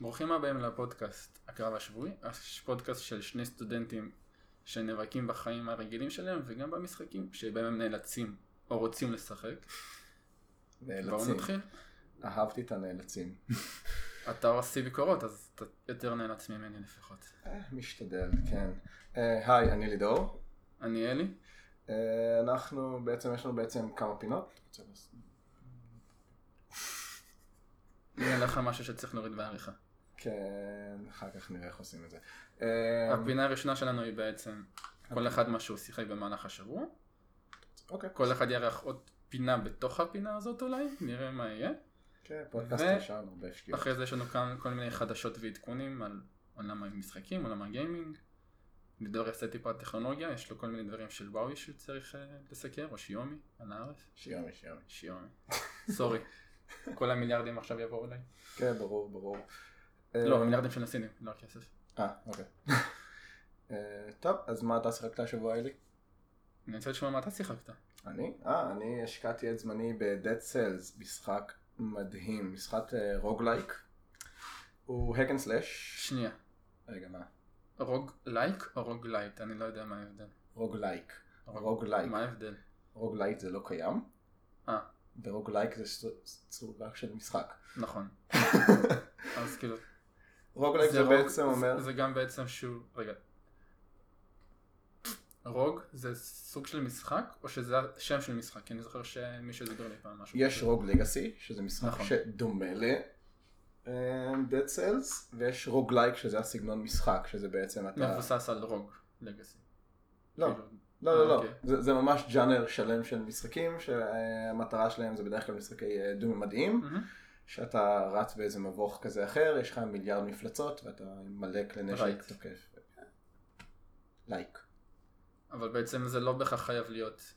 ברוכים הבאים לפודקאסט הקרב השבועי, פודקאסט של שני סטודנטים שנאבקים בחיים הרגילים שלהם וגם במשחקים שבהם הם נאלצים או רוצים לשחק. בואו נאלצים. נתחיל. אהבתי את הנאלצים. אתה עושה ביקורות אז אתה יותר נאלץ ממני לפחות. אה, משתדל, כן. אה, היי, אני לידור. אני אלי. אה, אנחנו בעצם, יש לנו בעצם כמה פינות. יהיה לך משהו שצריך להוריד בעריכה. כן, אחר כך נראה איך עושים את זה. אה, הפינה הראשונה שלנו היא בעצם כל אחד מה שהוא שיחק במהלך השבוע. אוקיי. כל אחד יארח עוד פינה בתוך הפינה הזאת אולי, נראה מה יהיה. כן, פודקאסט ראשון, הרבה שטויות. אחרי זה יש לנו כאן כל מיני חדשות ועדכונים על עולם המשחקים, עולם הגיימינג. לידור יעשה טיפה טכנולוגיה, יש לו כל מיני דברים של וואוי שהוא צריך אה, לסקר, או שיומי, על הארץ. שיומי, שיומי. שיומי. Sorry. כל המיליארדים עכשיו יבואו אליי. כן, ברור, ברור. לא, אה, המיליארדים של הסינים, לא הכסף. אה, אוקיי. אה, טוב, אז מה אתה שיחקת השבוע, אלי? אני רוצה לשמוע מה אתה שיחקת. אני? אה, אני השקעתי את זמני ב-Dead Cells, משחק מדהים, משחק אה, roguelike. הוא hack and slash. שנייה. רגע, מה? Rogue-like או rogue-lite? אני לא יודע מה ההבדל. רוגלייק. רוג- רוגלייק. מה ההבדל? רוגלייק זה לא קיים, אה, ורוגלייק זה ס- צורה של משחק. נכון. אז כאילו, רוגלייק זה רוג- בעצם אומר, זה- זה גם בעצם שהוא, רגע. רוג זה סוג של משחק או שזה השם של משחק? כי אני זוכר שמישהו דיבר לי פעם משהו. יש. רוג לגאסי, שזה משחק נכון. שדומה ל... אה, Dead Cells, ויש רוגלייק שזה הסגנון משחק, שזה בעצם אתה... מבוסס על Rogue Legacy. לא, כאילו, לא, לא, לא. אוקיי. זה, זה ממש ג'אנר שלם של משחקים, שהמטרה שלהם זה בדרך כלל משחקי אה, דו-ממדיים, מהמם. שאתה רץ באיזה מבוך כזה אחר, יש לך מיליארד מפלצות, ואתה מלא כלי נשק Right. תוקף. לייק. אבל בעצם זה לא בהכרח חייב להיות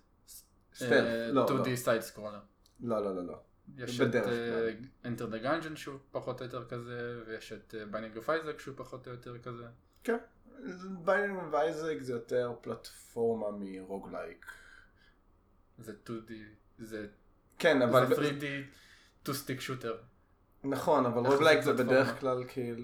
סטלף, אה, לא, 2D לא. Side scroller. לא, לא, לא, לא. יש את אה, Enter the Gungeon שהוא פחות או יותר כזה, ויש את Binding of Isaac שהוא פחות או יותר כזה. כן. ביינינג ואייזק זה יותר פלטפורמה מרוגלייק. זה 2D, זה כן, אבל... זה 3D to stick shooter. נכון, אבל רוגלייק זה זה? בדרך כלל כאילו...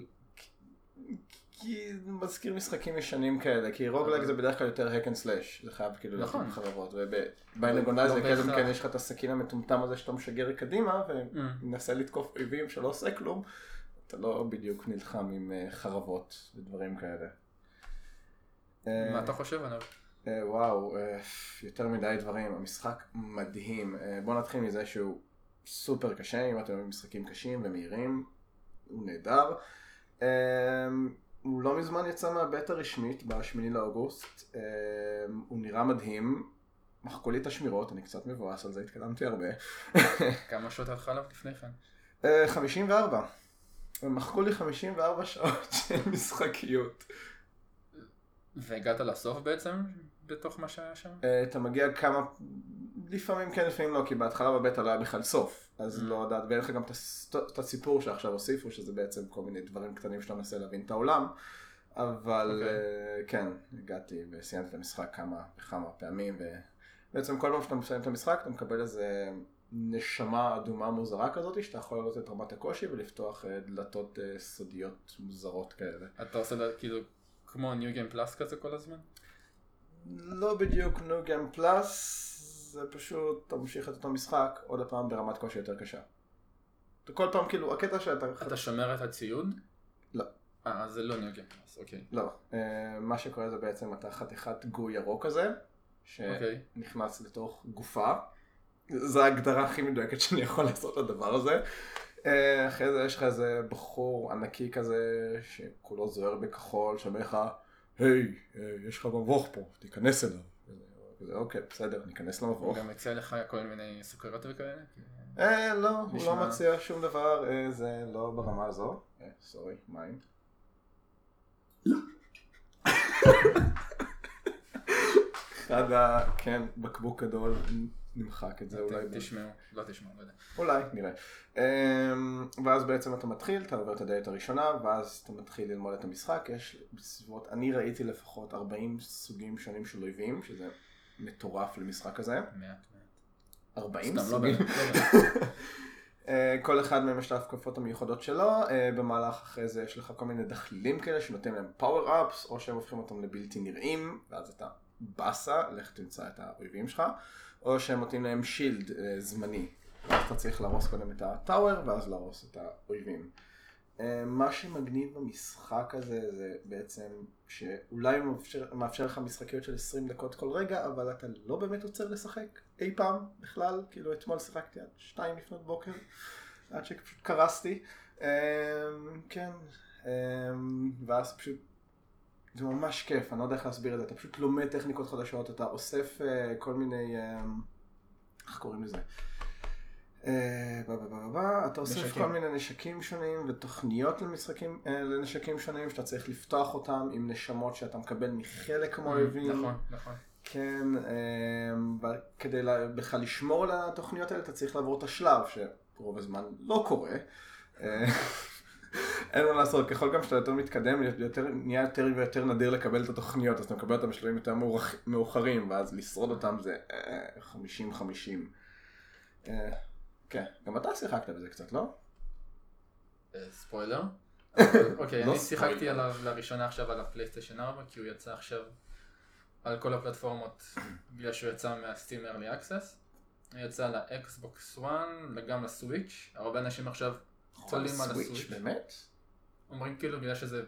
כי זה מזכיר משחקים ישנים כאלה, כי רוגלייק זה בדרך כלל יותר hack and slash, זה חייב כאילו נכון. לעשות חברות, ובביינינג לא אם בהכרח. כן יש לך את הסכין המטומטם הזה שאתה משגר קדימה Mm. ומנסה לתקוף אויבים שלא עושה כלום, אתה לא בדיוק נלחם עם אה, חרבות ודברים כאלה. אה, מה אתה חושב עליו? אה, וואו, יותר מדי דברים, המשחק מדהים. בואו נתחיל מזה שהוא סופר קשה, אם אתם אוהבים משחקים קשים ומהירים, הוא נהדר. אה, הוא לא מזמן יצא מהבית הרשמית, ב-8 לאוגוסט, אה, הוא נראה מדהים. מחקו לי את השמירות, אני קצת מבואס על זה, התקדמתי הרבה. כמה שעות הלכה עליו לפני כן? אה, 54. הם מחקו לי 54 שעות של משחקיות. והגעת לסוף בעצם בתוך מה שהיה שם? אה, אתה מגיע כמה, לפעמים כן, לפעמים לא, כי בהתחלה בבטא לא היה בכלל סוף, אז Mm. לא יודעת, ואין לך גם את הס- את הסיפור שעכשיו הוסיפו, שזה בעצם כל מיני דברים קטנים שאתה מנסה להבין את העולם, אבל אוקיי. אה, כן, הגעתי וסיימתי את המשחק כמה וכמה פעמים, ובעצם כל פעם שאתה מסיים את המשחק אתה מקבל איזה נשמה אדומה מוזרה כזאת, שאתה יכול לעלות את רמת הקושי ולפתוח אה, דלתות סודיות מוזרות כאלה. אתה עושה כאילו כמו ניו גיים פלאס כזה כל הזמן? לא בדיוק נו גיים פלאס, זה פשוט, אתה ממשיך את אותו משחק, עוד פעם ברמת קושי יותר קשה. אתה כל פעם כאילו, הקטע שאתה... אתה שומר את הציוד? לא. אה, זה לא ניו גיים פלאס, אוקיי. לא. אה, מה שקורה זה בעצם אתה חתיכת גו ירוק כזה, אוקיי. שנכנס לתוך גופה. זו ההגדרה הכי מדויקת שאני יכול לעשות לדבר הזה. אה, אחרי זה יש לך איזה בחור ענקי כזה, שכולו זוהר בכחול, שאומר לך, היי, אה, יש לך מבוך פה, תיכנס אליו. אוקיי, בסדר, ניכנס הוא למבוך. גם הציע לך כל מיני סוכריות וכאלה? אה, לא, הוא לא מציע שום דבר, אה, זה לא ברמה הזו. אה, סורי, מים. אחד ה... כן, בקבוק גדול, נמחק את זה אולי. ת- תשמעו, לא תשמעו, לא יודע. אולי, נראה. אמ, ואז בעצם אתה מתחיל, אתה עובר את הדלת הראשונה, ואז אתה מתחיל ללמוד את המשחק. יש בסביבות, אני ראיתי לפחות 40 סוגים שונים של אויבים, שזה מטורף למשחק כזה. מעט מעט. 40 סתם, לא סוגים. לא. אה, כל אחד מהם יש את ההתקפות המיוחדות שלו, אה, במהלך אחרי זה יש לך כל מיני דחלילים כאלה שנותנים להם פאוור אפס, או שהם הופכים אותם לבלתי נראים, ואז אתה באסה, לך תמצא את האויבים שלך, או שהם נותנים להם שילד אה, זמני, ואז אתה צריך להרוס קודם את הטאוור, ואז להרוס את האויבים. אה, מה שמגניב במשחק הזה זה בעצם שאולי הוא מאפשר, מאפשר לך משחקיות של 20 דקות כל רגע, אבל אתה לא באמת עוצר לשחק אי פעם בכלל, כאילו אתמול שיחקתי עד 2 לפנות בוקר, עד שפשוט קרסתי, אה, כן, אה, ואז פשוט, זה ממש כיף, אני לא יודע איך להסביר את זה, אתה פשוט לומד טכניקות חדשות, אתה אוסף כל מיני, איך קוראים לזה? אה, אתה אוסף כל מיני נשקים שונים ותוכניות למשחקים, אה, לנשקים שונים שאתה צריך לפתוח אותם עם נשמות שאתה מקבל מחלק מהאויבים. נכון, נכון. כן, אה, וכדי בכלל לשמור על התוכניות האלה אתה צריך לעבור את השלב שרוב הזמן לא קורה. אין מה לעשות, ככל גם שאתה יותר מתקדם, יותר, נהיה יותר ויותר נדיר לקבל את התוכניות, אז אתה מקבל אותם בשלבים יותר מאוחרים, ואז לשרוד אותם זה 50-50. כן, גם אתה שיחקת בזה קצת, לא? אה, ספוילר. אוקיי, לא אני שיחקתי עליו לראשונה עכשיו על הפלייסטיישן 4, כי הוא יצא עכשיו על כל הפלטפורמות, בגלל שהוא יצא מה early access. הוא יצא לאקסבוקס 1 וגם לסוויץ', הרבה אנשים עכשיו עולים על הסוויץ'. באמת? אומרים כאילו בגלל שזה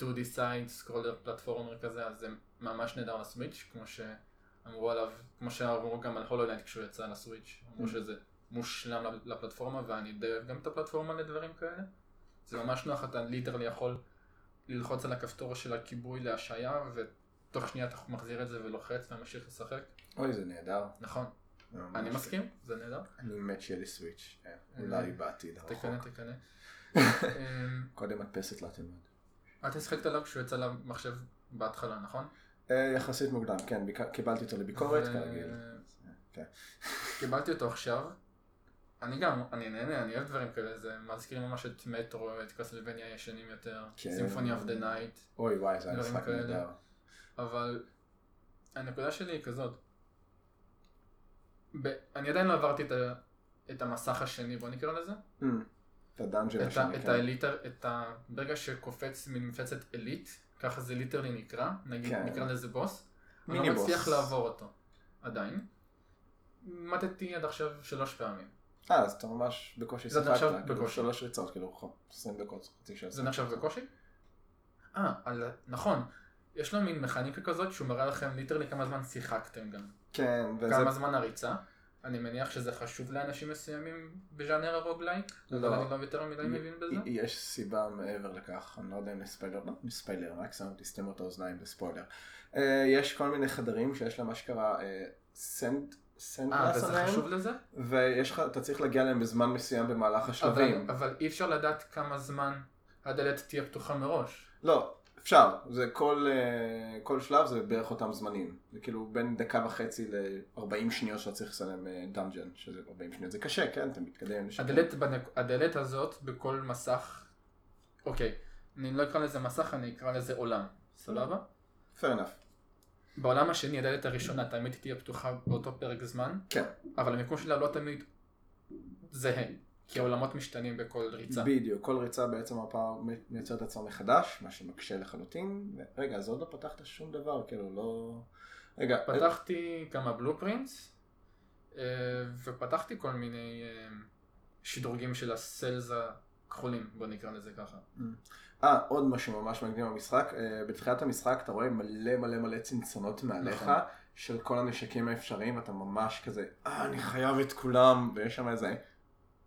2D side scroller platformer כזה, אז זה ממש נהדר לסוויץ', כמו שאמרו עליו, כמו שאמרו גם על הולו נייט כשהוא יצא לסוויץ', אמרו אממ. שזה מושלם לפלטפורמה ואני די אוהב גם את הפלטפורמה לדברים כאלה. זה ממש נוח, אתה literally יכול ללחוץ על הכפתור של הכיבוי להשעיה ותוך שנייה אתה מחזיר את זה ולוחץ וממשיך לשחק. אוי זה נהדר. נכון. אני מסכים, זה נהדר. אני מת שיהיה לי סוויץ', כן. אה, אולי בעתיד הרחוק. תקנה, תקנה. קודם תדפוק את לא תלמד. אתה שיחקת עליו כשהוא יצא למחשב בהתחלה, נכון? אה, יחסית מוקדם, כן, קיבלתי אותו לביקורת כרגיל. כן. קיבלתי אותו עכשיו, אני גם, אני נהנה, אני אוהב דברים כאלה, זה מזכיר ממש את מטרויד, את קסלווניה הישנים יותר, סימפוני אוף דה נייט. אוי וואי, זה היה משחק נהדר. אבל הנקודה שלי היא כזאת, ב... אני עדיין לא עברתי את, ה... את המסך השני, בוא נקרא לזה. אממ, את ה dungeon השני, את כן. ה elite, את ה... ברגע שקופץ מפלצת elite, ככה זה literally נקרא, נגיד כן. נקרא לזה בוס, אני לא מצליח לעבור אותו, עדיין. מתתי עד עכשיו שלוש פעמים. אה, אז אתה ממש בקושי שיחקת, כאילו שלוש ריצות, כאילו 20 דקות, חצי שעה. זה נחשב בקושי? אה, נכון. יש לו מין מכניקה כזאת שהוא מראה לכם literally כמה זמן שיחקתם גם. כן, וזה... כמה זמן הריצה. אני מניח שזה חשוב לאנשים מסוימים בז'אנר ה roguelike, לא. אבל אני לא יותר מדי מבין בזה. יש סיבה מעבר לכך, אני לא יודע אם לספיילר, לא לספיילר, רק שם תסתם את האוזניים בספוילר. אה, יש כל מיני חדרים שיש להם מה שקרה סנט אה, וזה חשוב לזה? ויש לך, אתה צריך להגיע אליהם בזמן מסוים במהלך השלבים. אבל, אבל אי אפשר לדעת כמה זמן הדלת תהיה פתוחה מראש. לא, אפשר. זה כל, אה, כל שלב זה בערך אותם זמנים. זה כאילו בין דקה וחצי ל-40 שניות שאתה צריך לסיים דאנג'ן, אה, שזה 40 שניות. זה קשה, כן? אתה מתקדם. הדלת, בנק... הדלת הזאת בכל מסך, אוקיי, אני לא אקרא לזה מסך, אני אקרא לזה עולם. סבבה? fair enough. בעולם השני הדלת הראשונה תמיד תהיה פתוחה באותו פרק זמן, כן. אבל המיקום שלה לא תמיד זהה, כי העולמות משתנים בכל ריצה. בדיוק, כל ריצה בעצם הפער מייצר את עצמה מחדש, מה שמקשה לחלוטין. רגע, אז עוד לא פתחת שום דבר, כאילו לא... רגע. פתחתי כמה בלופרינטס, אה, ופתחתי כל מיני אה, שדרוגים של הסלז הכחולים, בוא נקרא לזה ככה. אה, עוד משהו ממש מקדים במשחק, בתחילת המשחק אתה רואה מלא מלא מלא צנצונות מעליך נכון. של כל הנשקים האפשריים, ואתה ממש כזה, אה, אני חייב את כולם, ויש שם איזה,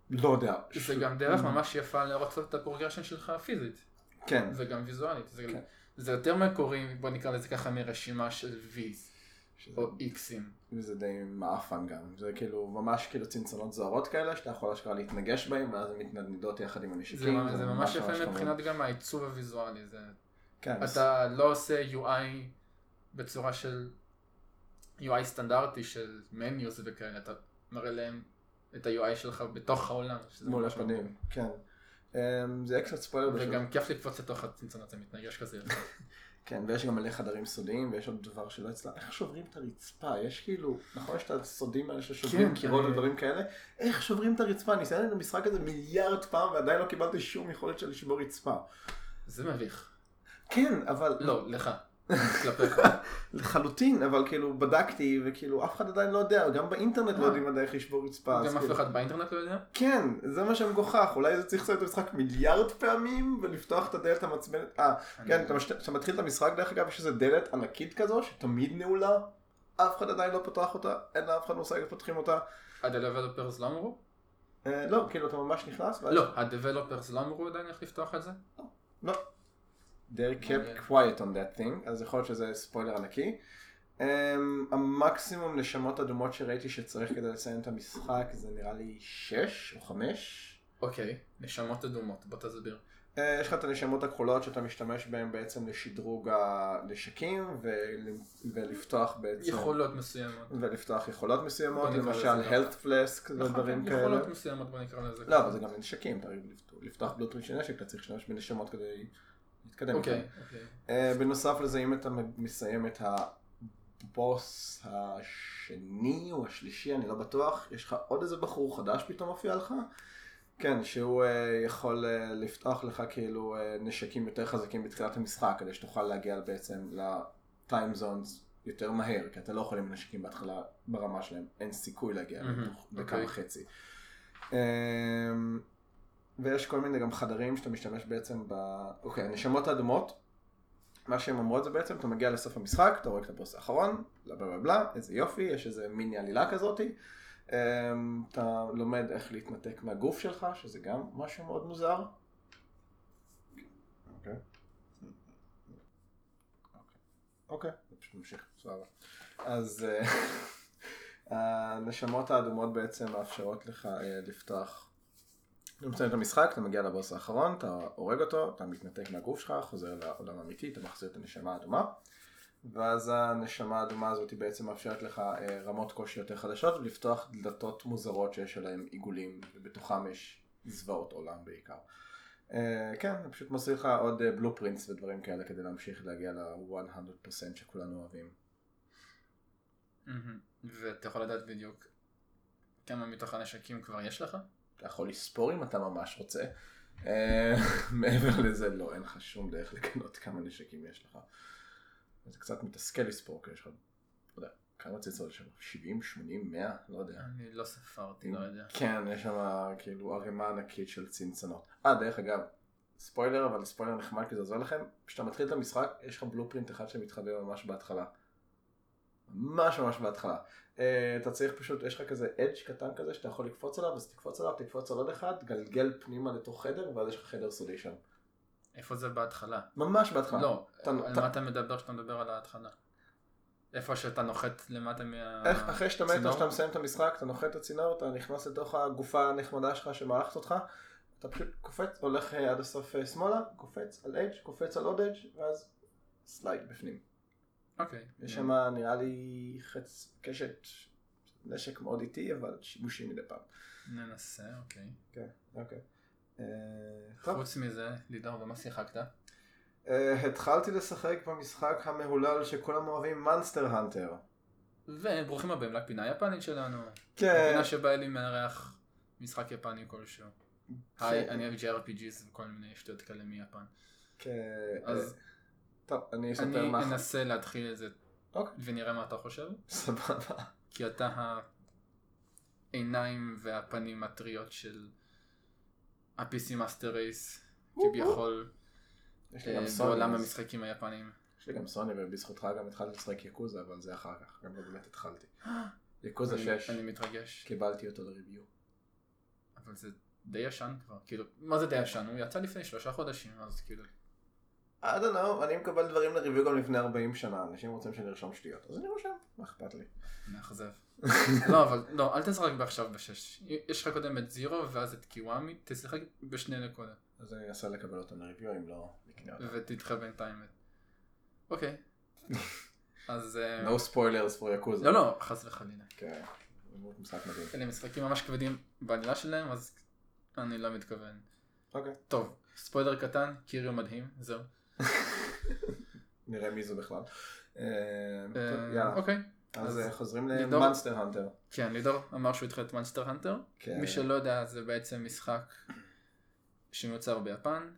לא יודע. זה. גם דרך ממש יפה לראות את ה progression שלך פיזית. כן. וגם ויזואלית. זה, כן. זה יותר מקורי, בוא נקרא לזה ככה, מרשימה של V-ים. שזה... או איקסים. וזה די מעפן גם, זה כאילו ממש כאילו צנצונות זוהרות כאלה שאתה יכול אשכרה להתנגש בהם ואז הן מתנדנדות יחד עם הנשקים. זה, זה, זה ממש יפה מבחינת גם העיצוב הוויזואלי, זה... כן. אתה לא עושה UI בצורה של UI סטנדרטי של מניוס וכאלה, אתה מראה להם את ה-UI שלך בתוך העולם. מול הפנים, כן. Um, זה אקסט ספוילר. וגם כיף לקפוץ לתוך הצנצונות, זה מתנגש כזה. כן, ויש גם מלא חדרים סודיים, ויש עוד דבר שלא אצלה, איך שוברים את הרצפה? יש כאילו, נכון, יש את הסודים האלה ששוברים כן, קירות אני- ודברים כאלה, איך שוברים את הרצפה? ניסיתי את המשחק הזה מיליארד פעם, ועדיין לא קיבלתי שום יכולת של לשבור רצפה. זה מביך. כן, אבל... לא, לך. כלפיך. לחלוטין, אבל כאילו בדקתי, וכאילו אף אחד עדיין לא יודע, גם באינטרנט לא אה. יודעים עדיין איך לשבור רצפה. גם אף כאילו- אחד באינטרנט לא יודע? כן, זה מה שמגוחך, אולי זה צריך לעשות את המשחק מיליארד פעמים ולפתוח את הדלת המעצבנת. אה, כן, מש- כשאתה מתחיל את המשחק דרך אגב יש איזה דלת ענקית כזו שתמיד נעולה, אף אחד עדיין לא פתח אותה, אין לאף אחד מושג איך פותחים אותה. ה-Developers לא אמרו? אה, לא, כאילו אתה ממש נכנס. לא, ה-Developers לא אמרו עדיין איך לפתוח את זה? לא. They kept quiet on that thing, אז יכול להיות שזה ספוילר ענקי. Um, המקסימום נשמות אדומות שראיתי שצריך כדי לסיים את המשחק זה נראה לי 6 או 5. אוקיי, נשמות אדומות, בוא תסביר. Uh, יש לך את הנשמות הכחולות שאתה משתמש בהן בעצם לשדרוג הנשקים ול... ולפתוח בעצם... יכולות מסוימות. ולפתוח יכולות מסוימות, למשל health flask נכון, ודברים כאלה. יכולות מסוימות בוא נקרא לזה. לא, אבל זה גם נשקים, לפתוח- בלוטרית של נשק, אתה צריך להשתמש בנשמות כדי להתקדם. אוקיי. אוקיי. Uh, בנוסף לזה, אם אתה מסיים את הבוס השני או השלישי, אני לא בטוח, יש לך עוד איזה בחור חדש פתאום מופיע לך? כן, שהוא uh, יכול uh, לפתוח לך כאילו uh, נשקים יותר חזקים בתחילת המשחק, כדי שתוכל להגיע בעצם לטיים זונס יותר מהר, כי אתה לא יכול עם נשקים בהתחלה ברמה שלהם, אין סיכוי להגיע מהמם, לתוך דקה אוקיי. וחצי. Um, ויש כל מיני גם חדרים שאתה משתמש בעצם ב... אוקיי, הנשמות האדומות, מה שהן אומרות זה בעצם, אתה מגיע לסוף המשחק, אתה רואה את הבוס האחרון, בלה בלה בלה איזה יופי, יש איזה מיני עלילה כזאתי. אמ, אתה לומד איך להתנתק מהגוף שלך, שזה גם משהו מאוד מוזר. אוקיי. אוקיי, זה פשוט ממשיך, סבבה. אז אה, הנשמות האדומות בעצם מאפשרות לך אה, לפתוח אתה מסיים את המשחק, אתה מגיע לבוס האחרון, אתה הורג אותו, אתה מתנתק מהגוף שלך, חוזר לעולם האמיתי, אתה מחזיר את הנשמה האדומה, ואז הנשמה האדומה הזאת היא בעצם מאפשרת לך אה, רמות קושי יותר חדשות ולפתוח דלתות מוזרות שיש עליהן עיגולים, ובתוכם יש זוועות עולם בעיקר. אה, כן, זה פשוט מוסיף לך עוד בלופרינטס ודברים כאלה כדי להמשיך להגיע ל-100% שכולנו אוהבים. ואתה יכול לדעת בדיוק כמה מתוך הנשקים כבר יש לך? יכול לספור אם אתה ממש רוצה. אה, מעבר לזה לא, אין לך שום דרך לגנות כמה נשקים יש לך. זה קצת מתסכל לספור, כי יש לך, לא יודע, כמה צלצול יש שם? 70, 80, 100? לא יודע. אני לא ספרתי, לא יודע. כן, יש שם כאילו ערימה ענקית של צנצנות. אה, דרך אגב, ספוילר, אבל ספוילר נחמד כי זה עוזר לכם. כשאתה מתחיל את המשחק, יש לך בלופרינט אחד שמתחבא ממש בהתחלה. ממש ממש בהתחלה. Uh, אתה צריך פשוט, יש לך כזה אדג' קטן כזה שאתה יכול לקפוץ עליו, אז תקפוץ עליו, תקפוץ על עוד אחד, גלגל פנימה לתוך חדר, ואז יש לך חדר סודי שם. איפה זה בהתחלה? ממש בהתחלה. לא, אתה- על אתה- מה אתה מדבר כשאתה מדבר על ההתחלה? איפה שאתה נוחת למטה מה... איך, אחרי שאתה מת או? שאתה מסיים את המשחק, אתה נוחת את הצינור, אתה נכנס לתוך הגופה הנחמדה שלך שמערכת אותך, אתה פשוט קופץ, הולך אה, עד הסוף אה, שמאלה, קופץ על edge, קופץ על עוד edge, ואז slide בפנים. אוקיי. יש שם נראה לי חץ קשת, נשק מאוד איטי, אבל שימושי מדי פעם. ננסה, אוקיי. כן, אוקיי. אה. חוץ מזה, לידור, במה שיחקת? אה, התחלתי לשחק במשחק המהולל שכולם אוהבים, מאנסטר הנטר. וברוכים הבאים לפינה היפנית שלנו. כן. הפינה שבה אלי מארח משחק יפני כלשהו. היי, כן. אני אוהב JRPGs וכל מיני שטויות כאלה מיפן. כן, אז טוב, אני אספר אני מה... אנסה להתחיל את זה אוקיי. ונראה מה אתה חושב. סבבה. כי אתה העיניים והפנים הטריות של ה-PC master race, כביכול אה. בעולם המשחקים היפניים. יש לי גם סוני ובזכותך גם התחלתי לשחק יקוזה, אבל זה אחר כך, גם לא באמת התחלתי. יקוזה אני- 6, אני מתרגש, קיבלתי אותו לריוויו. אבל זה די ישן כבר, כאילו, מה זה די ישן? הוא יצא לפני שלושה חודשים, אז כאילו, I don't know, אני מקבל דברים לריוויו גם לפני 40 שנה, אנשים רוצים שנרשום שטויות, אז אני רושם, מה אכפת לי. מאכזב. לא, אבל, לא, אל תשחק בעכשיו בשש. יש לך קודם את זירו ואז את קיוואמי, תשחק בשני נקודות, אז אני אנסה לקבל אותם לריוויו, אם לא, נקנה אותם. ותדחה בינתיים. אוקיי. אז... אה, No spoilers for יקוזה. לא, לא, חס וחלילה. כן, משחק מדהים. אלה משחקים ממש כבדים בעלילה שלהם, אז אני לא מתכוון. אוקיי. טוב, ספוילר קטן, קיריו מדהים, זהו. נראה מי זה בכלל. אה, אה, אוקיי. אז אה, חוזרים? למאנסטר הנטר. כן, לידור אמר שהוא התחיל את מונסטר הנטר. כן. מי שלא יודע זה בעצם משחק שמיוצר ביפן,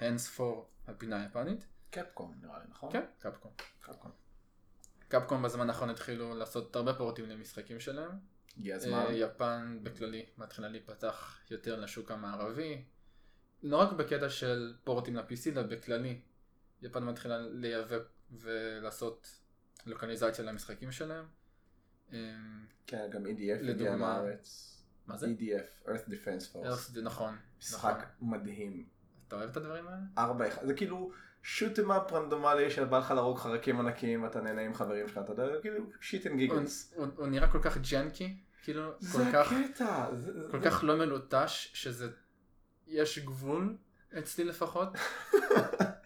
הנס פור הפינה היפנית. קפקום נראה לי, נכון? כן, קפקום. קפקום. קפקום בזמן האחרון התחילו לעשות הרבה פורטים למשחקים שלהם. הגיע הזמן. יפן בכללי מתחילה להיפתח יותר לשוק המערבי. לא רק בקטע של פורטים ל-PC, אלא בכללי. יפן מתחילה לייבא ולעשות לוקליזציה למשחקים שלהם. אה, כן, גם EDF הגיע לארץ. מה זה? EDF, Earth Defense Force. זה נכון. משחק נכון. מדהים. אתה אוהב את הדברים האלה? ארבע זה כאילו shoot 'em up רנדומלי שבא לך להרוג חרקים ענקיים ואתה נהנה עם חברים שלך, אתה יודע, כאילו shits and giggles. הוא, הוא נראה כל כך janky, כאילו, זה כל כך, הקטע. זה- כל זה- כך לא מלוטש, שזה, יש גבול, אצלי לפחות.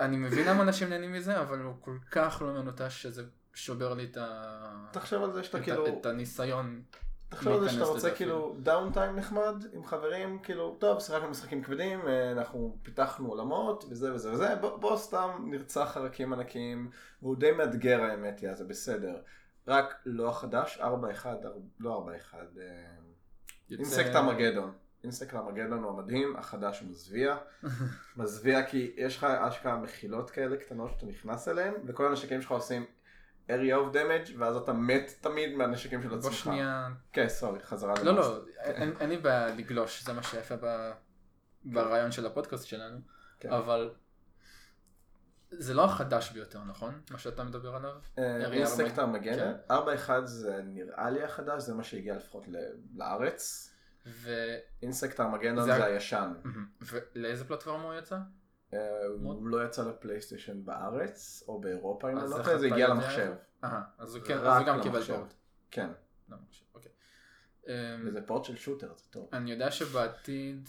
אני, מבין למה אנשים נהנים מזה, אבל הוא כל כך לא מלוטש שזה שובר לי את, ה... תחשוב על זה שאתה את, כאילו. את הניסיון. תחשוב על זה שאתה רוצה כאילו downtime נחמד עם חברים, כאילו, טוב, שיחקנו משחקים כבדים, אה, אנחנו פיתחנו עולמות וזה וזה וזה, בוא- סתם נרצח חרקים ענקיים, והוא די מאתגר האמת אז זה בסדר. רק לא החדש, 4-1, לא 4-1, אה, יוצא- אינסקט ארמגדון. אינסקט ארמגדון הוא המדהים, החדש מזוויע. מזוויע כי יש לך אשכרה מחילות כאלה קטנות שאתה נכנס אליהן, וכל הנשקים שלך עושים area of damage, ואז אתה מת תמיד מהנשקים של בוא עצמך. שנייה, כן, סורי, חזרה לא. לא, אין לי בעיה לגלוש, זה מה שיפה ב- ברעיון של הפודקאסט שלנו, כן. אבל זה לא החדש ביותר, נכון? מה שאתה מדבר עליו? אה, ארמגדון, 4-1 זה נראה לי החדש, זה מה שהגיע לפחות לארץ. ו... אינסקט ארמגדון זה זה הישן. ולאיזה פלטפורמה הוא יצא? אה. הוא לא יצא לפלייסטיישן בארץ, או באירופה אם אני לא טועה, זה הגיע למחשב. אה, אז הוא כן, אז הוא גם קיבל. port. כן, אוקיי. אמ, וזה port של shooter, זה טוב. אני יודע שבעתיד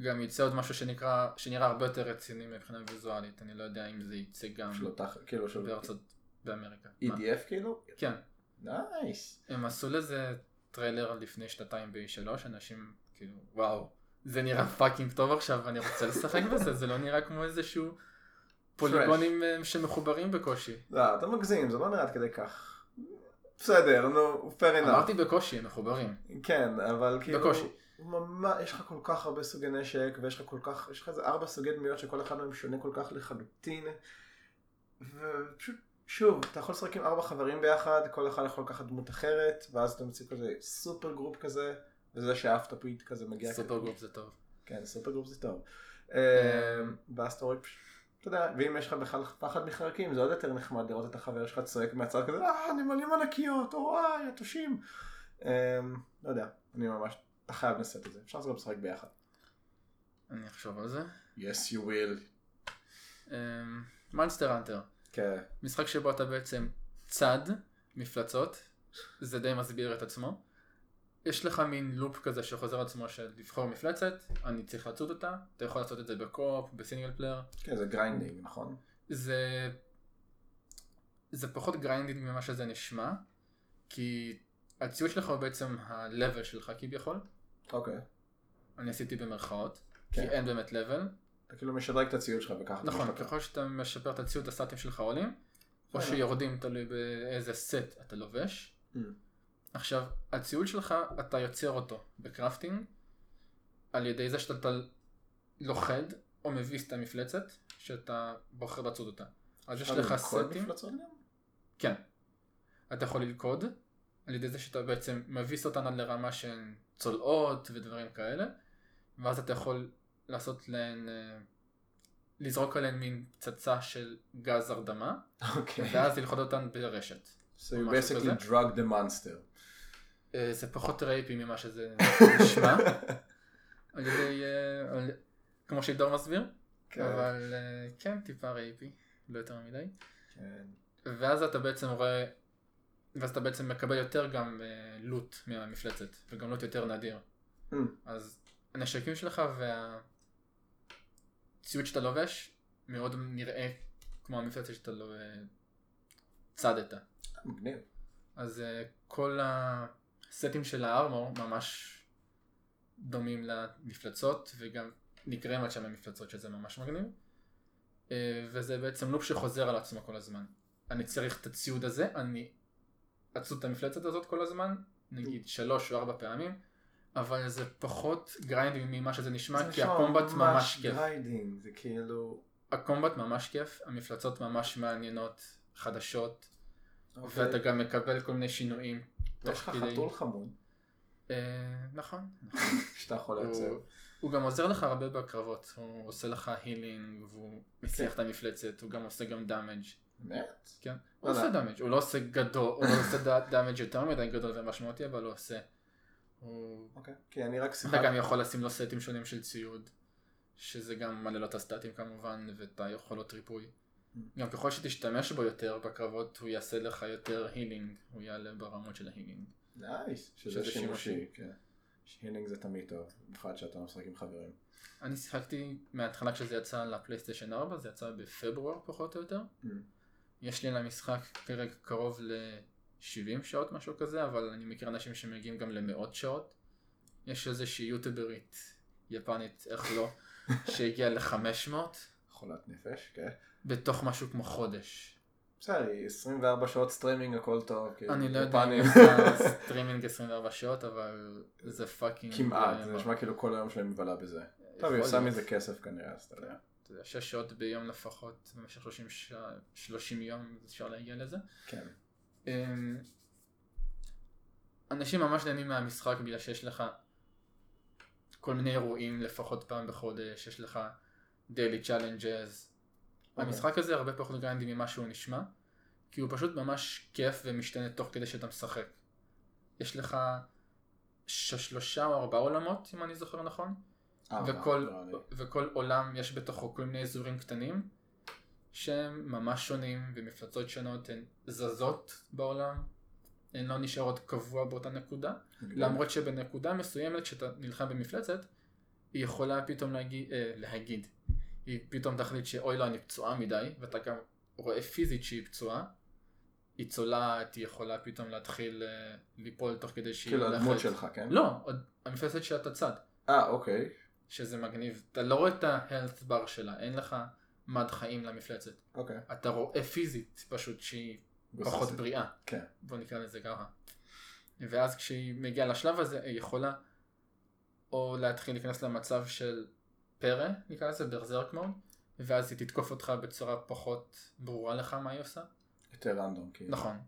גם יצא עוד משהו שנקרא, שנראה הרבה יותר רציני מבחינה ויזואלית, אני לא יודע אם זה יצא גם כאילו בארצות, באמריקה. EDF כאילו? כן, nice. הם עשו לזה טריילר לפני שנתיים ב-E3, אנשים כאילו, וואו, זה נראה fucking טוב עכשיו, אני רוצה לשחק בזה, זה לא נראה כמו איזשהו פוליגונים אה, שמחוברים בקושי. לא, אתה מגזים, זה לא נראה עד כדי כך. בסדר, נו, fair enough. אמרתי בקושי, הם מחוברים. כן, אבל כאילו... בקושי. ממש, יש לך כל כך הרבה סוגי נשק, ויש לך כל כך, יש לך איזה ארבע סוגי דמויות שכל אחד מהם שונה כל כך לחלוטין. ופשוט, שוב, אתה יכול לשחק עם ארבע חברים ביחד, כל אחד יכול לקחת דמות אחרת, ואז אתה מציב כזה סופר גרופ כזה, וזה שהאפטרפיט כזה מגיע. סופר כזה. group זה טוב. כן, super group זה טוב. ואז אתה רואה אתה יודע, ואם יש לך בכלל פחד מחרקים, זה עוד יותר נחמד לראות את החבר שלך צועק מהצד כזה, אה, נמלים ענקיות, או וואי, יתושים. אמ, לא יודע, אני ממש, אתה חייב לנסות את זה, אפשר לעשות לשחק ביחד. אני אחשוב על זה. yes you will. Monster Hunter. כן, משחק שבו אתה בעצם צד מפלצות, זה די מסביר את עצמו. יש לך מין loop כזה שחוזר על עצמו של לבחור מפלצת, אני צריך לצוד אותה, אתה יכול לעשות את זה ב co-op, ב single player. כן, זה grinding, נכון? זה... זה פחות grinding ממה שזה נשמע, כי הציוד שלך הוא בעצם ה-level שלך כביכול, אוקיי. אני עשיתי במרכאות, כן. כי אין באמת level. אתה כאילו משדרג את הציוד שלך וככה. אתה נכון, משתפר. ככל שאתה משפר את הציוד הסטטים שלך עולים, או בסדר. שיורדים תלוי באיזה סט אתה לובש. Mm. עכשיו, הציוד שלך, אתה יוצר אותו ב crafting, על ידי זה שאתה לוכד או מביס את המפלצת, שאתה בוחר לצוד אותה. אז יש לך סטים? כן. אתה יכול ללכוד, על ידי זה שאתה בעצם מביס אותן עד לרמה שהן צולעות ודברים כאלה, ואז אתה יכול לעשות להן, אה, לזרוק עליהן מין פצצה של גז הרדמה, אוקיי. ואז ללכוד אותן ברשת. So you basically כזה. drug the monster. אה, זה פחות רייפי ממה שזה נשמע, על ידי, אה, על- כמו שעידור מסביר, כן. אבל כן טיפה רייפי, לא יותר מדי. כן. ואז אתה בעצם רואה, ואז אתה בעצם מקבל יותר גם לוט מהמפלצת, וגם לוט יותר נדיר. Mm. אז הנשקים שלך והציוד שאתה לובש מאוד נראה כמו המפלצת שאתה לא צדת. מגניב. אז אה, כל הסטים של הארמור ממש דומים למפלצות וגם על שם המפלצות שזה ממש מגניב. אה, וזה בעצם לופ שחוזר על עצמו כל הזמן. אני צריך את הציוד הזה, אני אצוד את המפלצת הזאת כל הזמן, נגיד שלוש או ארבע פעמים, אבל זה פחות grind ממה שזה נשמע, זה כי ה combat ממש כיף. grinding, זה כאילו... ה combat ממש כיף, המפלצות ממש מעניינות, חדשות, אוקיי. ואתה גם מקבל כל מיני שינויים. יש לך כדי- חתול חמוד, אה, נכון. שאתה יכול הוא- לייצר. הוא גם עוזר לך הרבה בקרבות, הוא עושה לך healing, והוא מסיח את המפלצת, הוא גם עושה גם damage. באמת? כן, הוא. עושה damage, הוא לא עושה גדול, הוא לא עושה damage יותר מדי גדול ומשמעותי, אבל הוא עושה. הוא... אוקיי. כי אני רק אתה שיחקתי... גם יכול לשים לו סטים שונים של ציוד, שזה גם מלא לו את הסטטים כמובן, ואת היכולות ריפוי. גם ככל שתשתמש בו יותר בקרבות, הוא יעשה לך יותר healing, הוא יעלה ברמות של ה healing. nice. שזה שזה שימושי. כן. healing זה תמיד טוב, במיוחד שאתה משחק עם חברים. אני שיחקתי מההתחלה כשזה יצא לפלייסטיישן 4, זה יצא בפברואר פחות או יותר. Mm. יש לי על המשחק כרגע קרוב ל-70 שעות משהו כזה, אבל אני מכיר אנשים שמגיעים גם למאות שעות. יש איזושהי יוטיוברית יפנית, איך לא, שהגיעה ל-500 חולת נפש, כן. בתוך משהו כמו חודש. בסדר, 24 שעות סטרימינג הכל טוב. כאילו, אני לא יודע אם לה סטרימינג 24 שעות, אבל זה fucking... כמעט, זה נשמע כאילו כל היום שאני מבלה בזה. טוב, היא עושה מזה כסף כנראה, אז אתה יודע. אתה יודע, 6 שעות ביום לפחות, במשך 30, שע- 30 יום אפשר להגיע לזה. כן. אמ, אנשים ממש נהנים מהמשחק בגלל שיש לך כל מיני אירועים לפחות פעם בחודש, יש לך daily challenges. אוקיי. המשחק הזה הרבה פחות grindy ממה שהוא נשמע, כי הוא פשוט ממש כיף ומשתנה תוך כדי שאתה משחק. יש לך שלושה או ארבעה עולמות, אם אני זוכר נכון, אה, וכל, לא, אני- וכל עולם יש בתוכו כל מיני אזורים קטנים שהם ממש שונים ומפלצות שונות הן זזות בעולם הן לא נשארות קבוע באותה נקודה למרות שבנקודה מסוימת כשאתה נלחם במפלצת היא יכולה פתאום להגיד, אה, להגיד היא פתאום תחליט שאוי לא אני פצועה מדי ואתה גם רואה פיזית שהיא פצועה היא צולעת, היא יכולה פתאום להתחיל אה, ליפול תוך כדי שהיא כאילו הדמות. שלך, כן? לא, עוד- המפלצת שאתה צד אה, אוקיי. שזה מגניב. אתה לא רואה את ה-health bar שלה, אין לך מד חיים למפלצת. אוקיי. אתה רואה פיזית פשוט שהיא פחות גוססת. בריאה. כן. בוא נקרא לזה ככה. ואז כשהיא מגיעה לשלב הזה, היא יכולה או להתחיל להיכנס למצב של פרא, נקרא לזה, ברזרק מוד, ואז היא תתקוף אותך בצורה פחות ברורה לך מה היא עושה. יותר רנדום, כאילו. נכון.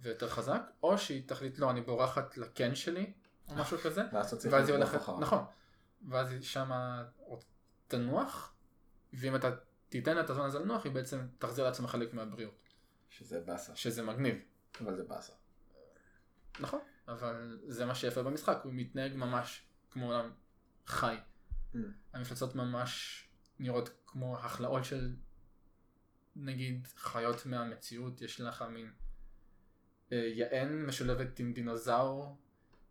ויותר חזק, או שהיא תחליט לא, אני בורחת לקן שלי, או משהו כזה, ואז היא הולכת. נכון, ואז היא שמה תנוח, ואם אתה תיתן לה את הזמן הזה לנוח, היא בעצם תחזיר לעצמה חלק מהבריאות, שזה באסה. שזה מגניב, אבל זה באסה. נכון, אבל זה מה שיפה במשחק, הוא מתנהג ממש כמו עולם חי, Mm. המפלצות ממש נראות כמו הכלאות של נגיד חיות מהמציאות, יש לך מין אה, יען משולבת עם דינוזאור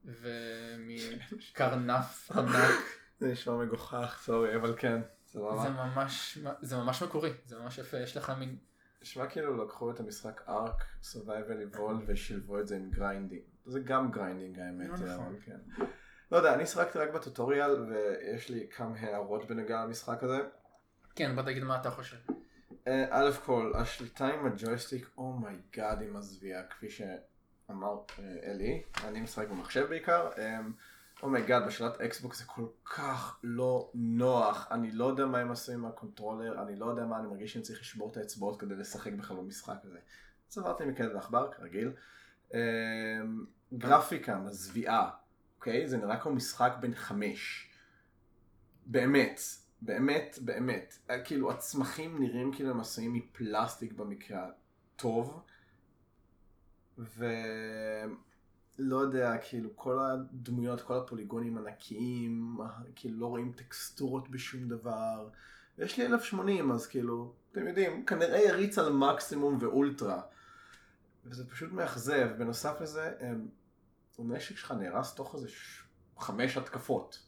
ומין קרנף ענק. זה נשמע מגוחך, sorry, אבל כן. זה. ממש, זה ממש מקורי, זה ממש יפה, יש לך מין, נשמע כאילו לקחו את המשחק ARK, Survival Evolved ושילבו את זה עם grinding. זה גם grinding האמת, לא נכון. כן. לא יודע, אני שיחקתי רק ב tutorial ויש לי כמה הערות בנוגע למשחק הזה. כן בוא תגיד מה אתה חושב. אה, א' כל, השליטה עם הג'ויסטיק, oh my god היא מזוויעה, כפי שאמר אה, אלי, אני משחק במחשב בעיקר. oh my god, בשלט אקסבוקס זה כל כך לא נוח, אני לא יודע מה הם עשו עם ה controller, אני לא יודע מה, אני מרגיש שאני צריך לשבור את האצבעות כדי לשחק בכלל במשחק הזה. עברתי למקלדת ועכבר, כרגיל. אה, גרפיקה מזוויעה, אוקיי? זה נראה כמו משחק בן חמש. באמת, באמת, באמת. אה, כאילו הצמחים נראים כאילו הם עשויים מפלסטיק במקרה הטוב. ולא יודע, כאילו כל הדמויות, כל הפוליגונים ענקיים, כאילו לא רואים טקסטורות בשום דבר. יש לי 1080 אז כאילו, אתם יודעים, כנראה יריץ על מקסימום ואולטרה. וזה פשוט מאכזב. בנוסף לזה, הנשק שלך נהרס תוך איזה ש- חמש התקפות.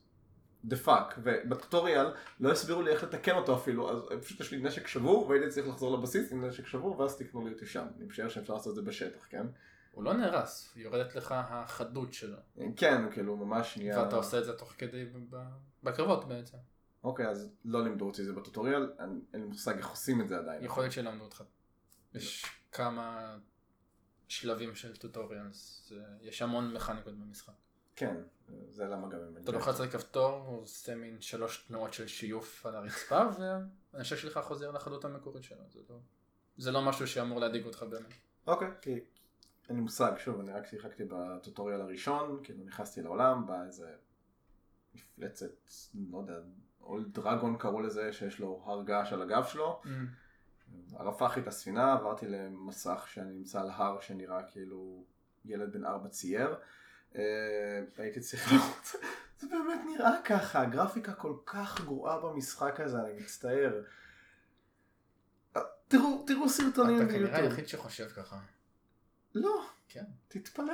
the fuck, וב tutorial לא הסבירו לי איך לתקן אותו אפילו, אז פשוט יש לי נשק שבור והייתי צריך לחזור לבסיס עם נשק שבור ואז תקנו לי אותי שם. אני משער שאפשר לעשות את זה בשטח, כן? הוא לא נהרס, יורדת לך החדות שלו, כן, הוא כאילו ממש נהיה... ואתה עושה את זה תוך כדי בקרבות בעצם. אוקיי, אז לא לימדו אותי את זה ב tutorial, אין לי מושג איך עושים את זה עדיין. יכול להיות שלמדו אותך. יש כמה שלבים של טוטוריאלס, יש המון מכניקות במשחק. כן, זה למה גם אם... אתה לוחץ על כפתור, הוא עושה מין שלוש תנועות של שיוף על הרצפה, והנשק שלך חוזר לחדות המקורית שלו. זה לא, זה לא משהו שאמור להדאיג אותך באמת. אוקיי, כי אין לי מושג, שוב, אני רק שיחקתי בטוטוריאל הראשון, כאילו נכנסתי לעולם, בא איזה מפלצת, לא יודע, אולד דרגון קראו לזה, שיש לו הר געש על הגב שלו. לי את הספינה, עברתי למסך שאני נמצא על הר שנראה כאילו ילד בן ארבע צייר. אה, הייתי צריך לראות, זה באמת נראה ככה, הגרפיקה כל כך גרועה במשחק הזה, אני מצטער. אה, תראו, תראו סרטונים אתה כנראה ביוטיוב. היחיד שחושב ככה. לא, כן. תתפלא.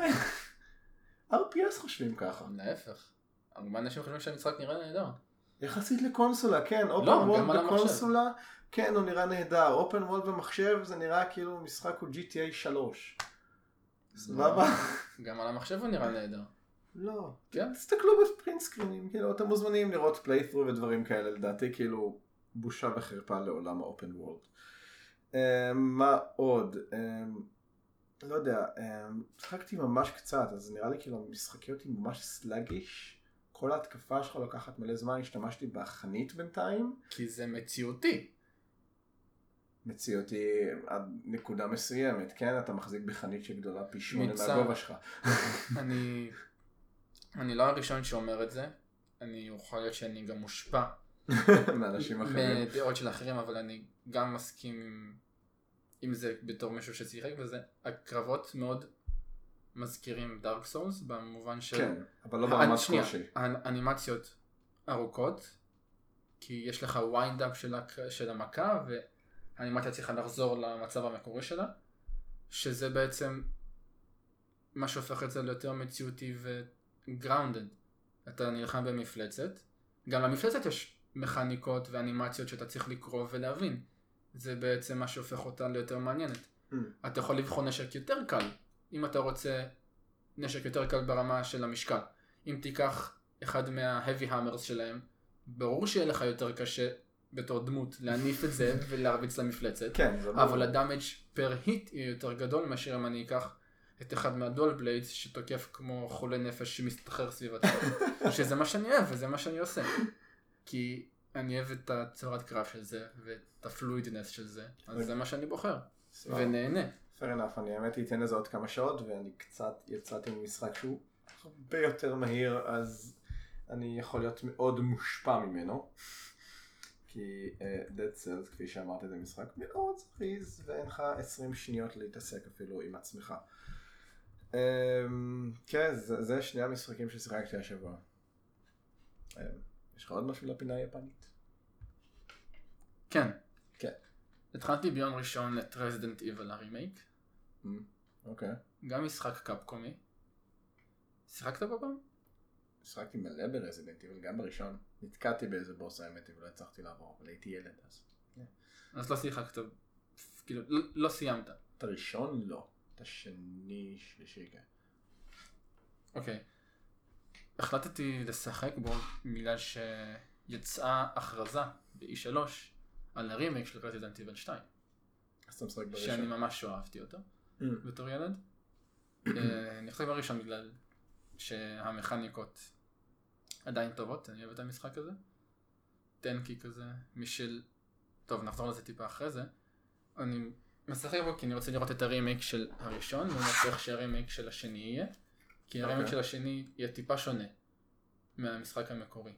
RPS חושבים ככה. להפך. הרבה אנשים חושבים שהמשחק נראה נהדר. יחסית לקונסולה, כן, אופן לא, וולד גם על. בקונסולה, כן, הוא נראה נהדר. אופן וולד במחשב זה נראה כאילו משחק הוא GTA 3. סבבה? גם על המחשב הוא נראה נהדר. לא. כן? תסתכלו בפרינט סקרינים, כאילו, אתם מוזמנים לראות פליית'רו ודברים כאלה, לדעתי כאילו בושה וחרפה לעולם האופן וולד. מה עוד? לא יודע, אמ, משחקתי ממש קצת, אז נראה לי כאילו המשחקיות היא ממש סלאגיש. כל ההתקפה שלך לוקחת מלא זמן, השתמשתי בחנית בינתיים. כי זה מציאותי. מציע אותי עד נקודה מסוימת, כן? אתה מחזיק בחנית שגדולה פי שמונה מהגובה שלך. אני... אני לא הראשון שאומר את זה. אני יכול להיות שאני גם מושפע מאנשים אחרים. בדעות של אחרים, אבל אני גם מסכים עם, עם זה בתור מישהו ששיחק בזה. הקרבות מאוד מזכירים דארק סולס, במובן של... כן, אבל לא האנ- ברמת קושי. האנימציות ארוכות, כי יש לך ויינדאפ של, הק- של המכה, והאנימציה צריכה לחזור למצב המקורי שלה, שזה בעצם מה שהופך את זה ליותר מציאותי וגראונדד. אתה נלחם במפלצת, גם למפלצת יש מכניקות ואנימציות שאתה צריך לקרוא ולהבין. זה בעצם מה שהופך אותה ליותר מעניינת. Mm. אתה יכול לבחון נשק יותר קל, אם אתה רוצה נשק יותר קל ברמה של המשקל. אם תיקח אחד מה-heavy hammers שלהם, ברור שיהיה לך יותר קשה בתור דמות להניף את זה ולהרביץ למפלצת, כן, זה ברור. אבל ה damage per hit יהיה יותר גדול מאשר אם אני אקח את אחד מה dual blades שתוקף כמו חולה נפש שמסתחרר סביב עצמו, שזה מה שאני אוהב וזה מה שאני עושה. כי אני אוהב את הצורת קרב של זה ואת ה fluidness של זה, אז זה מה שאני בוחר. ונהנה. fair enough, אני האמת אתן לזה עוד כמה שעות, ואני קצת יצאתי ממשחק שהוא הרבה יותר מהיר, אז אני יכול להיות מאוד מושפע ממנו. כי uh, Dead Cells, כפי שאמרתי, זה משחק מאוד זריז, ואין לך 20 שניות להתעסק אפילו עם עצמך. Um, כן, זה, זה שני המשחקים ששיחקתי השבוע. Um, יש לך עוד משהו לפינה היפנית? כן. כן. התחלתי ביום ראשון את Resident Evil ה remake, Mm, אוקיי. גם משחק קפקומי. שיחקת בו פעם? שיחקתי מלא ב Resident, אבל גם בראשון. נתקעתי באיזה בוס האמת ולא הצלחתי לעבור, אבל הייתי ילד אז. אז לא שיחקת, כאילו, לא, לא סיימת. את הראשון לא, את השני, שלישי כן. אוקיי. החלטתי לשחק בו בגלל שיצאה הכרזה ב-E3 על הרימייק של רזידנט איבל 2, אז אתה משחק שאני בראשון. ממש לא אהבתי אותו Mm, בתור ילד. אה, אני חושב בראשון בגלל שהמכניקות עדיין טובות, אני אוהב את המשחק הזה. טנקי כזה, משל... טוב, נחזור לזה טיפה אחרי זה. אני משחק בו כי אני רוצה לראות את הרימייק של הראשון, ואני מבטיח שהרימייק של השני יהיה. כי הרימייק אוקיי. של השני יהיה טיפה שונה מהמשחק המקורי.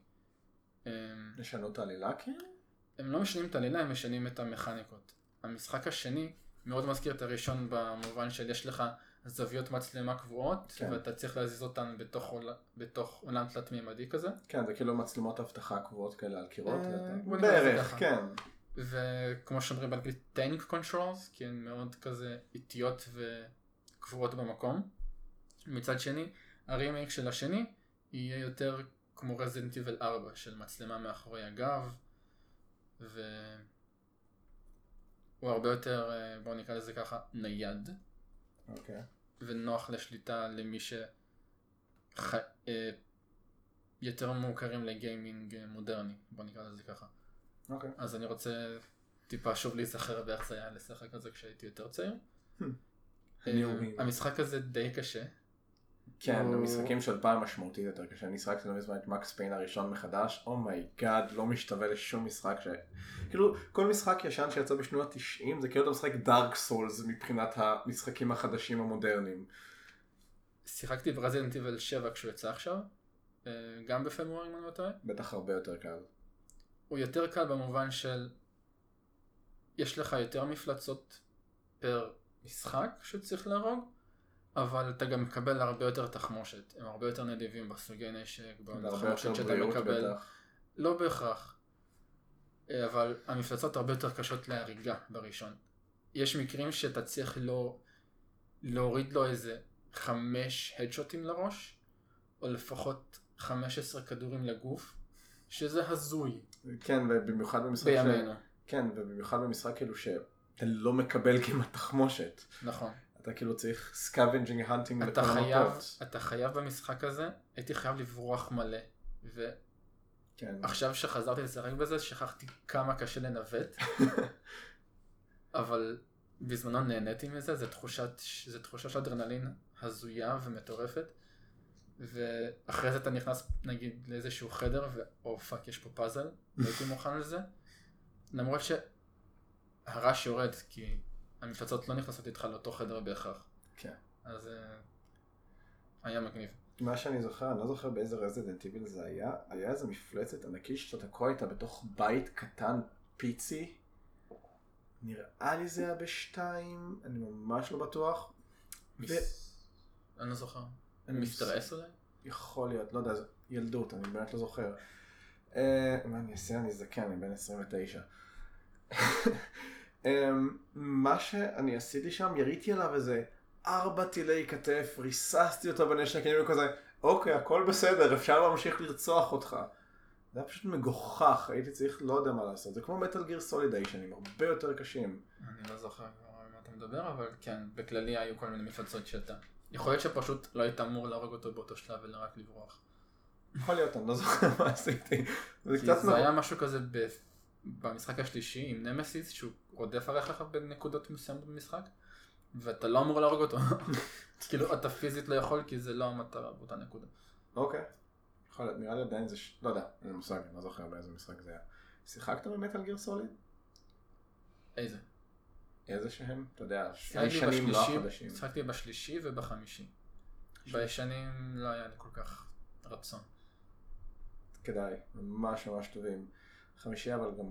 אמ, לשנות את העלילה כאילו? הם לא משנים את העלילה, הם משנים את המכניקות. המשחק השני מאוד מזכיר את הראשון במובן של יש לך זוויות מצלמה קבועות, כן. ואתה צריך להזיז אותן בתוך, עול... בתוך עולם תלת מימדי כזה. כן, זה כאילו מצלמות אבטחה קבועות כאלה על קירות. אה, בערך. כן. וכמו שאומרים באנגלית tank controls, כי הן מאוד כזה איטיות וקבועות במקום. מצד שני, הרימייק של השני יהיה יותר כמו Resident Evil 4 של מצלמה מאחורי הגב, והוא הרבה יותר, אה, בואו נקרא לזה ככה, נייד, אוקיי. ונוח לשליטה למי ש... ח... אה, יותר מוכרים ל gaming מודרני, בוא נקרא לזה ככה. אוקיי. אז אני רוצה טיפה שוב להיזכר באיך זה היה לשחק על זה כשהייתי יותר צעיר. Hmm. אה. המשחק הזה די קשה. כן, הוא- המשחקים של פעם משמעותית יותר קשה. אני שחקתי לא מזמן את Max Payne הראשון מחדש, oh my God, לא משתווה לשום משחק ש... כאילו, כל משחק ישן שיצא בשנות ה-90 זה כאילו אתה משחק Dark Souls מבחינת המשחקים החדשים המודרניים. שיחקתי ב Resident Evil 7 כשהוא יצא עכשיו, אה, גם בפברואר אם אני לא טועה. בטח הרבה יותר קל. הוא יותר קל במובן של יש לך יותר מפלצות פר משחק שצריך להרוג, אבל אתה גם מקבל הרבה יותר תחמושת, הם הרבה יותר נדיבים בסוגי נשק, בתחמושת שאתה מקבל, בטח. לא בהכרח, אה, אבל המפלצות הרבה יותר קשות להריגה בראשון. יש מקרים שאתה צריך לא, להוריד לו איזה חמש הדשוטים לראש, או לפחות 15 כדורים לגוף, שזה הזוי כן, ובמיוחד במשחק ש... בימינו. כן, ובמיוחד במשחק כאילו שאתה לא מקבל כמעט תחמושת. נכון. אתה כאילו צריך scavenging hunting אתה חייב, אתה חייב במשחק הזה, הייתי חייב לברוח מלא. ועכשיו כן. שחזרתי לשחק בזה, שכחתי כמה קשה לנווט. אבל בזמנו נהניתי מזה, זו תחושת, זו תחושה של אדרנלין הזויה ומטורפת. ואחרי זה אתה נכנס נגיד לאיזשהו חדר, ו oh fuck יש פה פאזל, לא הייתי מוכן לזה. למרות שהרעש יורד, כי המפלצות לא נכנסות איתך לאותו חדר בהכרח. כן. אז אה, היה מגניב. מה שאני זוכר, אני לא זוכר באיזה Resident Evil זה היה, היה איזה מפלצת ענקית שאתה תקוע איתה בתוך בית קטן פיצי. נראה לי זה היה בשתיים, אני ממש לא בטוח. מיס- אני לא זוכר. אני מיסטר אס אולי? יכול להיות, לא יודע, זה ילדות, אני באמת לא זוכר. אה, מה אני אעשה? אני זקן, אני בן 29. אמ, מה שאני עשיתי שם, יריתי עליו איזה ארבע טילי כתף, ריססתי אותו בנשק, אני כזה, אוקיי, הכל בסדר, אפשר להמשיך לרצוח אותך. זה היה פשוט מגוחך, הייתי צריך לא יודע מה לעשות. זה כמו מטאל גיר סולידיישנים, הרבה יותר קשים. אני לא זוכר על מה אתה מדבר, אבל כן, בכללי היו כל מיני מפלצות שאתה... יכול להיות שפשוט לא היית אמור להרוג אותו באותו שלב, אלא רק לברוח. יכול להיות, אני לא זוכר מה עשיתי. זה קצת זה. היה משהו כזה ב... במשחק השלישי עם נמסיס, שהוא רודף אחריך בנקודות מסוימות במשחק, ואתה לא אמור להרוג אותו. כאילו, אתה פיזית לא יכול, כי זה לא המטרה באותה נקודה. אוקיי. יכול להיות, נראה לי עדיין זה. לא יודע, אין לי מושג, אני לא זוכר באיזה משחק זה היה. שיחקת במטאל גיר סוליד? איזה? איזה שהם? אתה יודע, הישנים לא החדשים. שיחקתי בשלישי ובחמישי. בישנים לא היה לי כל כך רצון. כדאי, ממש ממש טובים. חמישי אבל גם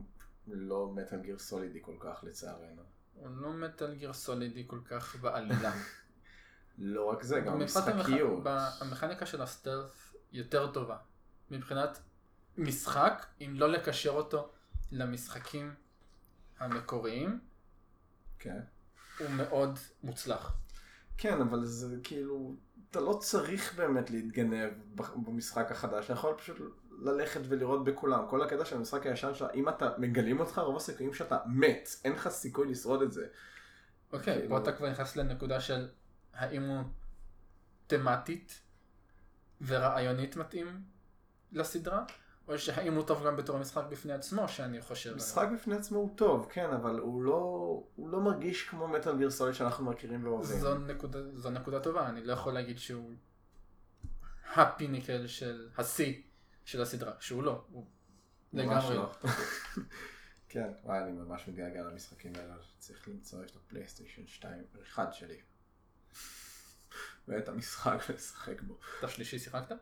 לא מטאל גיר סולידי כל כך לצערנו. הוא לא מטאל גיר סולידי כל כך בעלילה. לא רק זה, גם מבחינת המכ- המכניקה של הסטלף יותר טובה. מבחינת משחק, אם לא לקשר אותו למשחקים המקוריים, כן. הוא מאוד מוצלח. כן, אבל זה כאילו, אתה לא צריך באמת להתגנב במשחק החדש, אתה יכול פשוט ללכת ולראות בכולם. כל הקטע של המשחק הישן שלה, אם אתה מגלים אותך, רוב הסיכויים שאתה מת, אין לך סיכוי לשרוד את זה. אוקיי, כאילו- פה אתה כבר נכנס לנקודה של האם הוא תמטית ורעיונית מתאים לסדרה, או שהאם הוא טוב גם בתור משחק בפני עצמו, שאני חושב. משחק בפני עצמו הוא טוב, כן, אבל הוא לא, הוא לא מרגיש כמו מטאל גיר סוליד שאנחנו מכירים ואוהבים. זו נקודה, זו נקודה טובה, אני לא יכול להגיד שהוא הפיניקל של השיא של הסדרה, שהוא לא, הוא לגמרי לא. לא. כן, וואי, אני ממש מתגעגע למשחקים האלה, צריך למצוא, יש לו פלייסטיישן 2, אחד שלי. ואת המשחק ולשחק בו. את השלישי שיחקת?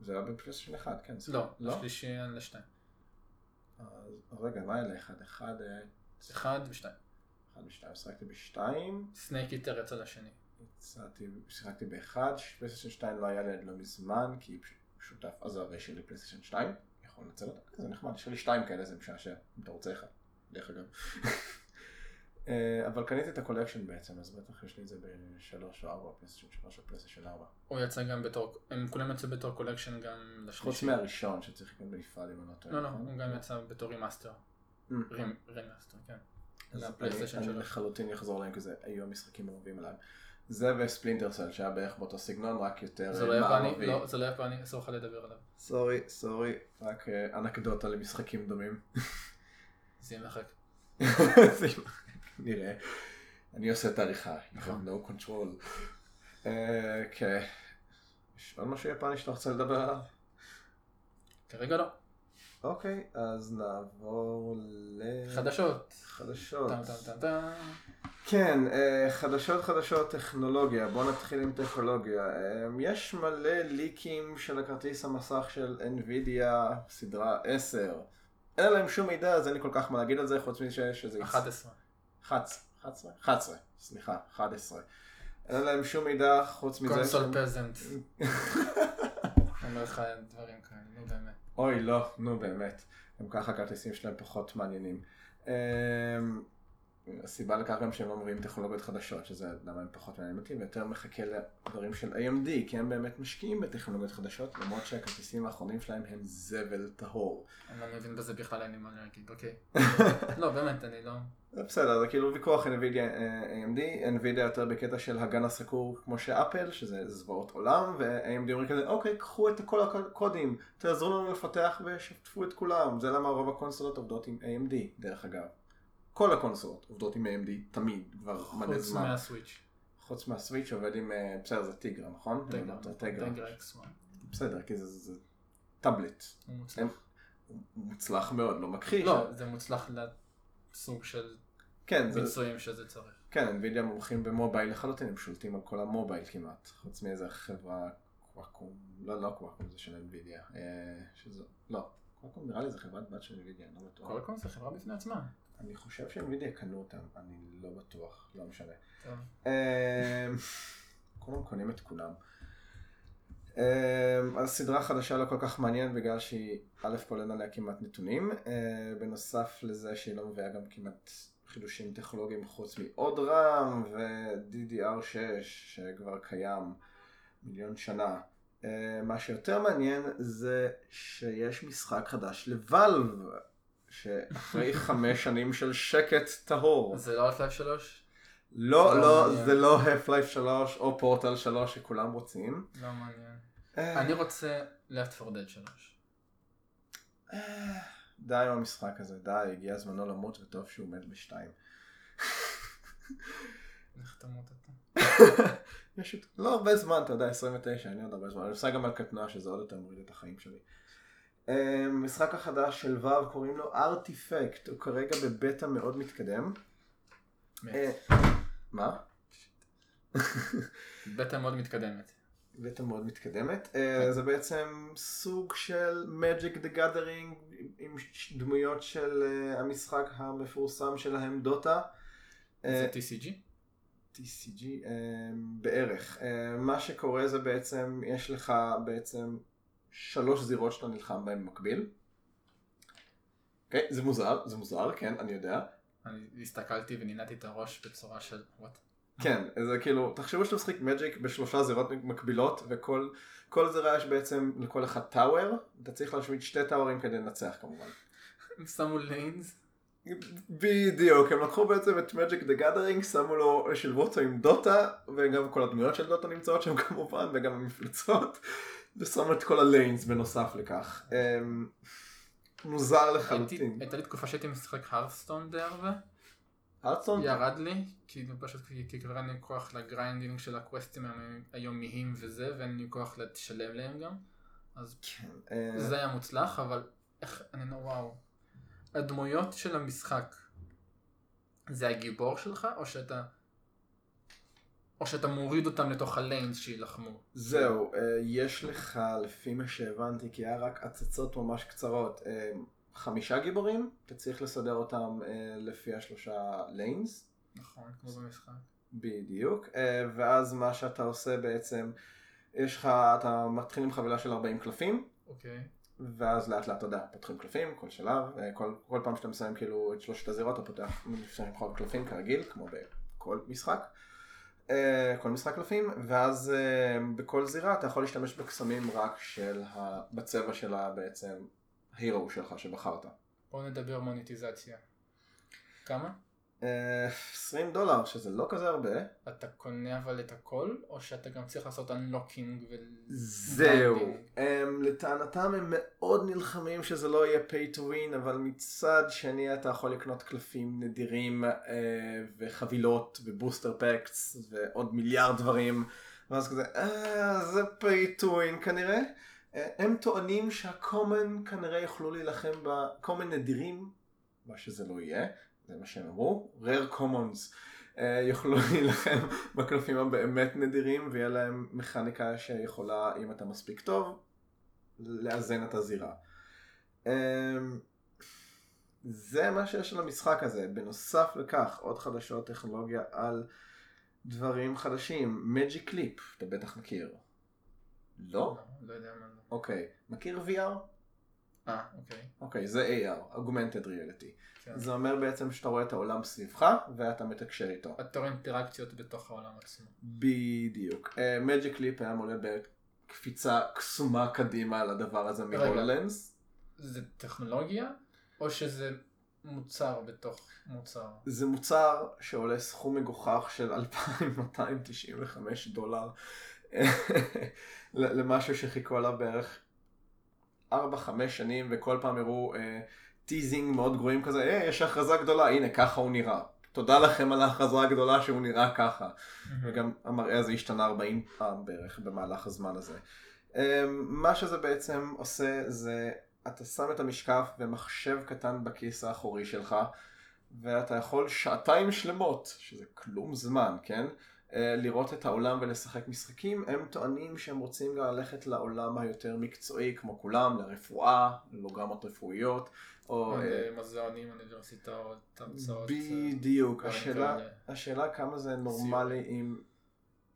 זה היה ב PlayStation 1, כן. לא, לא? השלישי היה לשתיים. אז רגע, מה היה לאחד? אחד היה... אחד ושתיים. אחד ושתיים, שיחקתי בשתיים, Snake Eater יצא לשני. יצאתי, שיחקתי באחד, PlayStation 2 לא היה לי עד לא מזמן, כי שותף עזב יש לי PlayStation 2, יכול לנצל אותה, זה נחמד, יש לי שתיים כאלה, זה משעשע, אם אתה רוצה אחד, דרך אגב. אה, אבל קניתי את ה collection בעצם, אז בטח יש לי את זה בשלוש או ארבע, PlayStation שלוש או PlayStation ארבע. הוא יצא גם בתור, הם כולם יצאו בתור collection גם חוץ לשלישי. מהראשון שצריך לקנות בנפרד אם אני לא טועה. לא, לא, נכון? הוא גם יצא בתור remaster. Mm. remaster, כן. אז אני-. לחלוטין אחזור להם, כי זה היו המשחקים האהובים עליי. זה ו Splinter Cell שהיה בערך באותו סגנון, רק יותר זה לא אה, יפני, מערבי. לא, זה לא יפני, אסור לך לדבר עליו. sorry, sorry, רק אה, אנקדוטה למשחקים דומים. זה יהיה מחק. זה נראה. אני עושה את העריכה. Have no control. אה, כן. יש עוד משהו יפני שאתה רוצה לדבר עליו? כרגע לא. אוקיי, אז נעבור ל... חדשות. חדשות. טם טם טם טם. כן, אה, חדשות חדשות טכנולוגיה, בואו נתחיל עם טכנולוגיה. אה, יש מלא ליקים של הכרטיס המסך של NVIDIA סדרה 10. אין להם שום מידע, אז אין לי כל כך מה להגיד על זה, חוץ מזה שזה... 11. 11, 11, 11, סליחה, 11. אין להם שום מידע חוץ מזה קונסול פזנט. אני אומר לך דברים כאלה, נו באמת. אוי, לא, נו באמת. גם ככה הכרטיסים שלהם פחות מעניינים. הסיבה לכך גם שהם לא מביאים טכנולוגיות חדשות, שזה למה הם פחות מעניינים אותי, ויותר מחכה לדברים של AMD, כי הם באמת משקיעים בטכנולוגיות חדשות, למרות שהכרטיסים האחרונים שלהם הם זבל טהור. אני לא מבין בזה בכלל, אין לי מה להגיד, אוקיי. לא, באמת, אני לא... זה בסדר, זה כאילו ויכוח NVIDIA אה, AMD, NVIDIA יותר בקטע של הגן הסקור כמו שאפל, שזה זוועות עולם, ו-AMD אומרים כזה, אוקיי, קחו את כל הקודים, תעזרו לנו לפתח ושתפו את כולם, זה למה רוב הקונסולות עובדות עם AMD, דרך אגב. כל הקונסולות עובדות עם AMD, תמיד, כבר מלא חוץ זמן. מהסוויץ'. חוץ מהסוויץ' עובד עם, אה, בסדר, זה טיגרה, נכון? טגרה X1. בסדר, כי זה- טאבלט. הוא מוצלח. הוא מוצלח מאוד, לא מכחיש. לא, זה מוצלח לסוג של כן, ביצועים שזה צריך. כן, NVIDIA מומחים במובייל לחלוטין, הם שולטים על כל המובייל כמעט, חוץ מאיזה חברה, קוואקום, לא, לא קוואקום, זה של NVIDIA, אה, שזה, לא, קוואקום נראה לי זה חברת בת של NVIDIA, אני לא בטוח. קולקום זה חברה בפני עצמה. אני חושב ש-NVIDIA קנו אותם, אני לא בטוח, לא משנה. טוב. אה, כולם קונים את כולם. אה, אז סדרה חדשה לא כל כך מעניינת בגלל שהיא, א' כל אין עליה כמעט נתונים, אה, בנוסף לזה שהיא לא מביאה גם כמעט חידושים טכנולוגיים חוץ מעוד רם ו-DDR6 שכבר קיים מיליון שנה. מה שיותר מעניין זה שיש משחק חדש לוואלב, שאחרי חמש שנים של שקט טהור. זה לא Half-Life 3? לא, לא לא, מעניין. זה לא Half-Life 3 או פורטל 3 שכולם רוצים. לא מעניין. אה, אני רוצה Left 4 Dead 3. אה, די עם המשחק הזה, די, הגיע זמנו למות וטוב שהוא מת בשתיים. איך תמות אתה? יש לא הרבה זמן, אתה יודע, 29, אין לי עוד הרבה זמן. אני עושה גם על קטנוע שזה עוד יותר מוריד את החיים שלי. אה, משחק החדש של ואב קוראים לו ארטיפקט, הוא כרגע בבטא מאוד מתקדם. מת. אה, מה? בטא מאוד מתקדמת. בטא מאוד מתקדמת. אה, זה בעצם סוג של Magic the Gathering עם דמויות של המשחק המפורסם שלהם דוטה. זה TCG? TCG בערך. מה שקורה זה בעצם, יש לך בעצם שלוש זירות שאתה נלחם בהן במקביל. אוקיי, זה מוזר, זה מוזר, כן, אני יודע. אני הסתכלתי ונינעתי את הראש בצורה של וואט. כן, זה כאילו, תחשבו שאתה משחק מג'יק בשלושה זירות מקבילות, וכל כל זירה יש בעצם לכל אחד טאוור, אתה צריך להשמיד שתי טאוורים כדי לנצח כמובן. הם שמו ליינס. בדיוק, הם לקחו בעצם את Magic the Gathering, שמו לו, שילבו אותו עם דוטה, וגם כל הדמויות של דוטה נמצאות שם כמובן, וגם המפלצות, ושמו את כל ה lines בנוסף לכך. אמ, מוזר לחלוטין. הייתה לי תקופה שהייתי משחק Hearthstone די הרבה. Hearthstone? ירד לי, כאילו פשוט כי כי כבר אין לי כוח ל grinding של הקווסטים היומי- היומיים וזה, ואין לי כוח לשלם להם גם. אז כן, אה, זה היה מוצלח, אבל איך, אני לא, וואו. הדמויות של המשחק, זה הגיבור שלך, או שאתה... או שאתה מוריד אותם לתוך הליינס שיילחמו. זהו, אה, יש לך, לפי מה שהבנתי, כי היה רק הצצות ממש קצרות, אה, חמישה גיבורים, אתה צריך לסדר אותם אה, לפי השלושה ליינס, נכון, כמו במשחק. בדיוק, ואז מה שאתה עושה בעצם, יש לך, אתה מתחיל עם חבילה של 40 קלפים, אוקיי. ואז לאט לאט, אתה יודע, פותחים קלפים, כל שלב, כל, כל פעם שאתה מסיים כאילו את שלושת הזירות, אתה פותח, מסיים לבחור קלפים כרגיל, כמו בכל משחק. אה, כל משחק קלפים, ואז אה, בכל זירה אתה יכול להשתמש בקסמים רק של ה... בצבע של ה... בעצם, הירו שלך שבחרת. בואו נדבר מוניטיזציה. כמה? אה, 20 דולר, שזה לא כזה הרבה. אתה קונה אבל את הכל, או שאתה גם צריך לעשות unlocking ו... זהו. הם, לטענתם הם מאוד נלחמים שזה לא יהיה pay to win, אבל מצד שני אתה יכול לקנות קלפים נדירים אה, וחבילות ובוסטר פקס ועוד מיליארד דברים, ואז כזה, אה, זה pay to win כנראה. אה, הם טוענים שה-common כנראה יוכלו להילחם ב-common נדירים, מה שזה לא יהיה, זה מה שהם אמרו, rare commons. אה, יוכלו להילחם בקלפים הבאמת נדירים ויהיה להם מכניקה שיכולה, אם אתה מספיק טוב, לאזן את הזירה. אה, זה מה שיש על המשחק הזה. בנוסף לכך, עוד חדשות טכנולוגיה על דברים חדשים. Magic Leap, אתה בטח מכיר. לא? לא יודע מה זה. אוקיי. מכיר VR? אה, אוקיי. אוקיי, זה AR, Augmented Reality. כן. זה אומר בעצם שאתה רואה את העולם סביבך ואתה מתקשר איתו. אתה רואה אינטראקציות בתוך העולם עצמו. בדיוק. Magic Leap היה מולד בקפיצה קסומה קדימה על הדבר הזה רגע. מהולנדס. זה טכנולוגיה, או שזה מוצר בתוך מוצר? זה מוצר שעולה סכום מגוחך של 2,295 דולר למשהו שחיכו עליו בערך 4-5 שנים וכל פעם הראו אה, teasing מאוד גרועים כזה, אה, יש הכרזה גדולה, הנה ככה הוא נראה. תודה לכם על ההכרזה הגדולה שהוא נראה ככה. וגם המראה הזה השתנה 40 פעם בערך במהלך הזמן הזה. אמ, מה שזה בעצם עושה זה אתה שם את המשקף ומחשב קטן בכיס האחורי שלך ואתה יכול שעתיים שלמות, שזה כלום זמן, כן? אה, לראות את העולם ולשחק משחקים, הם טוענים שהם רוצים ללכת לעולם היותר מקצועי כמו כולם, לרפואה, ללוגרמות רפואיות, או... אה, מוזיאונים, אוניברסיטאות, הרצאות. בדיוק, השאלה, כמה זה נורמלי עם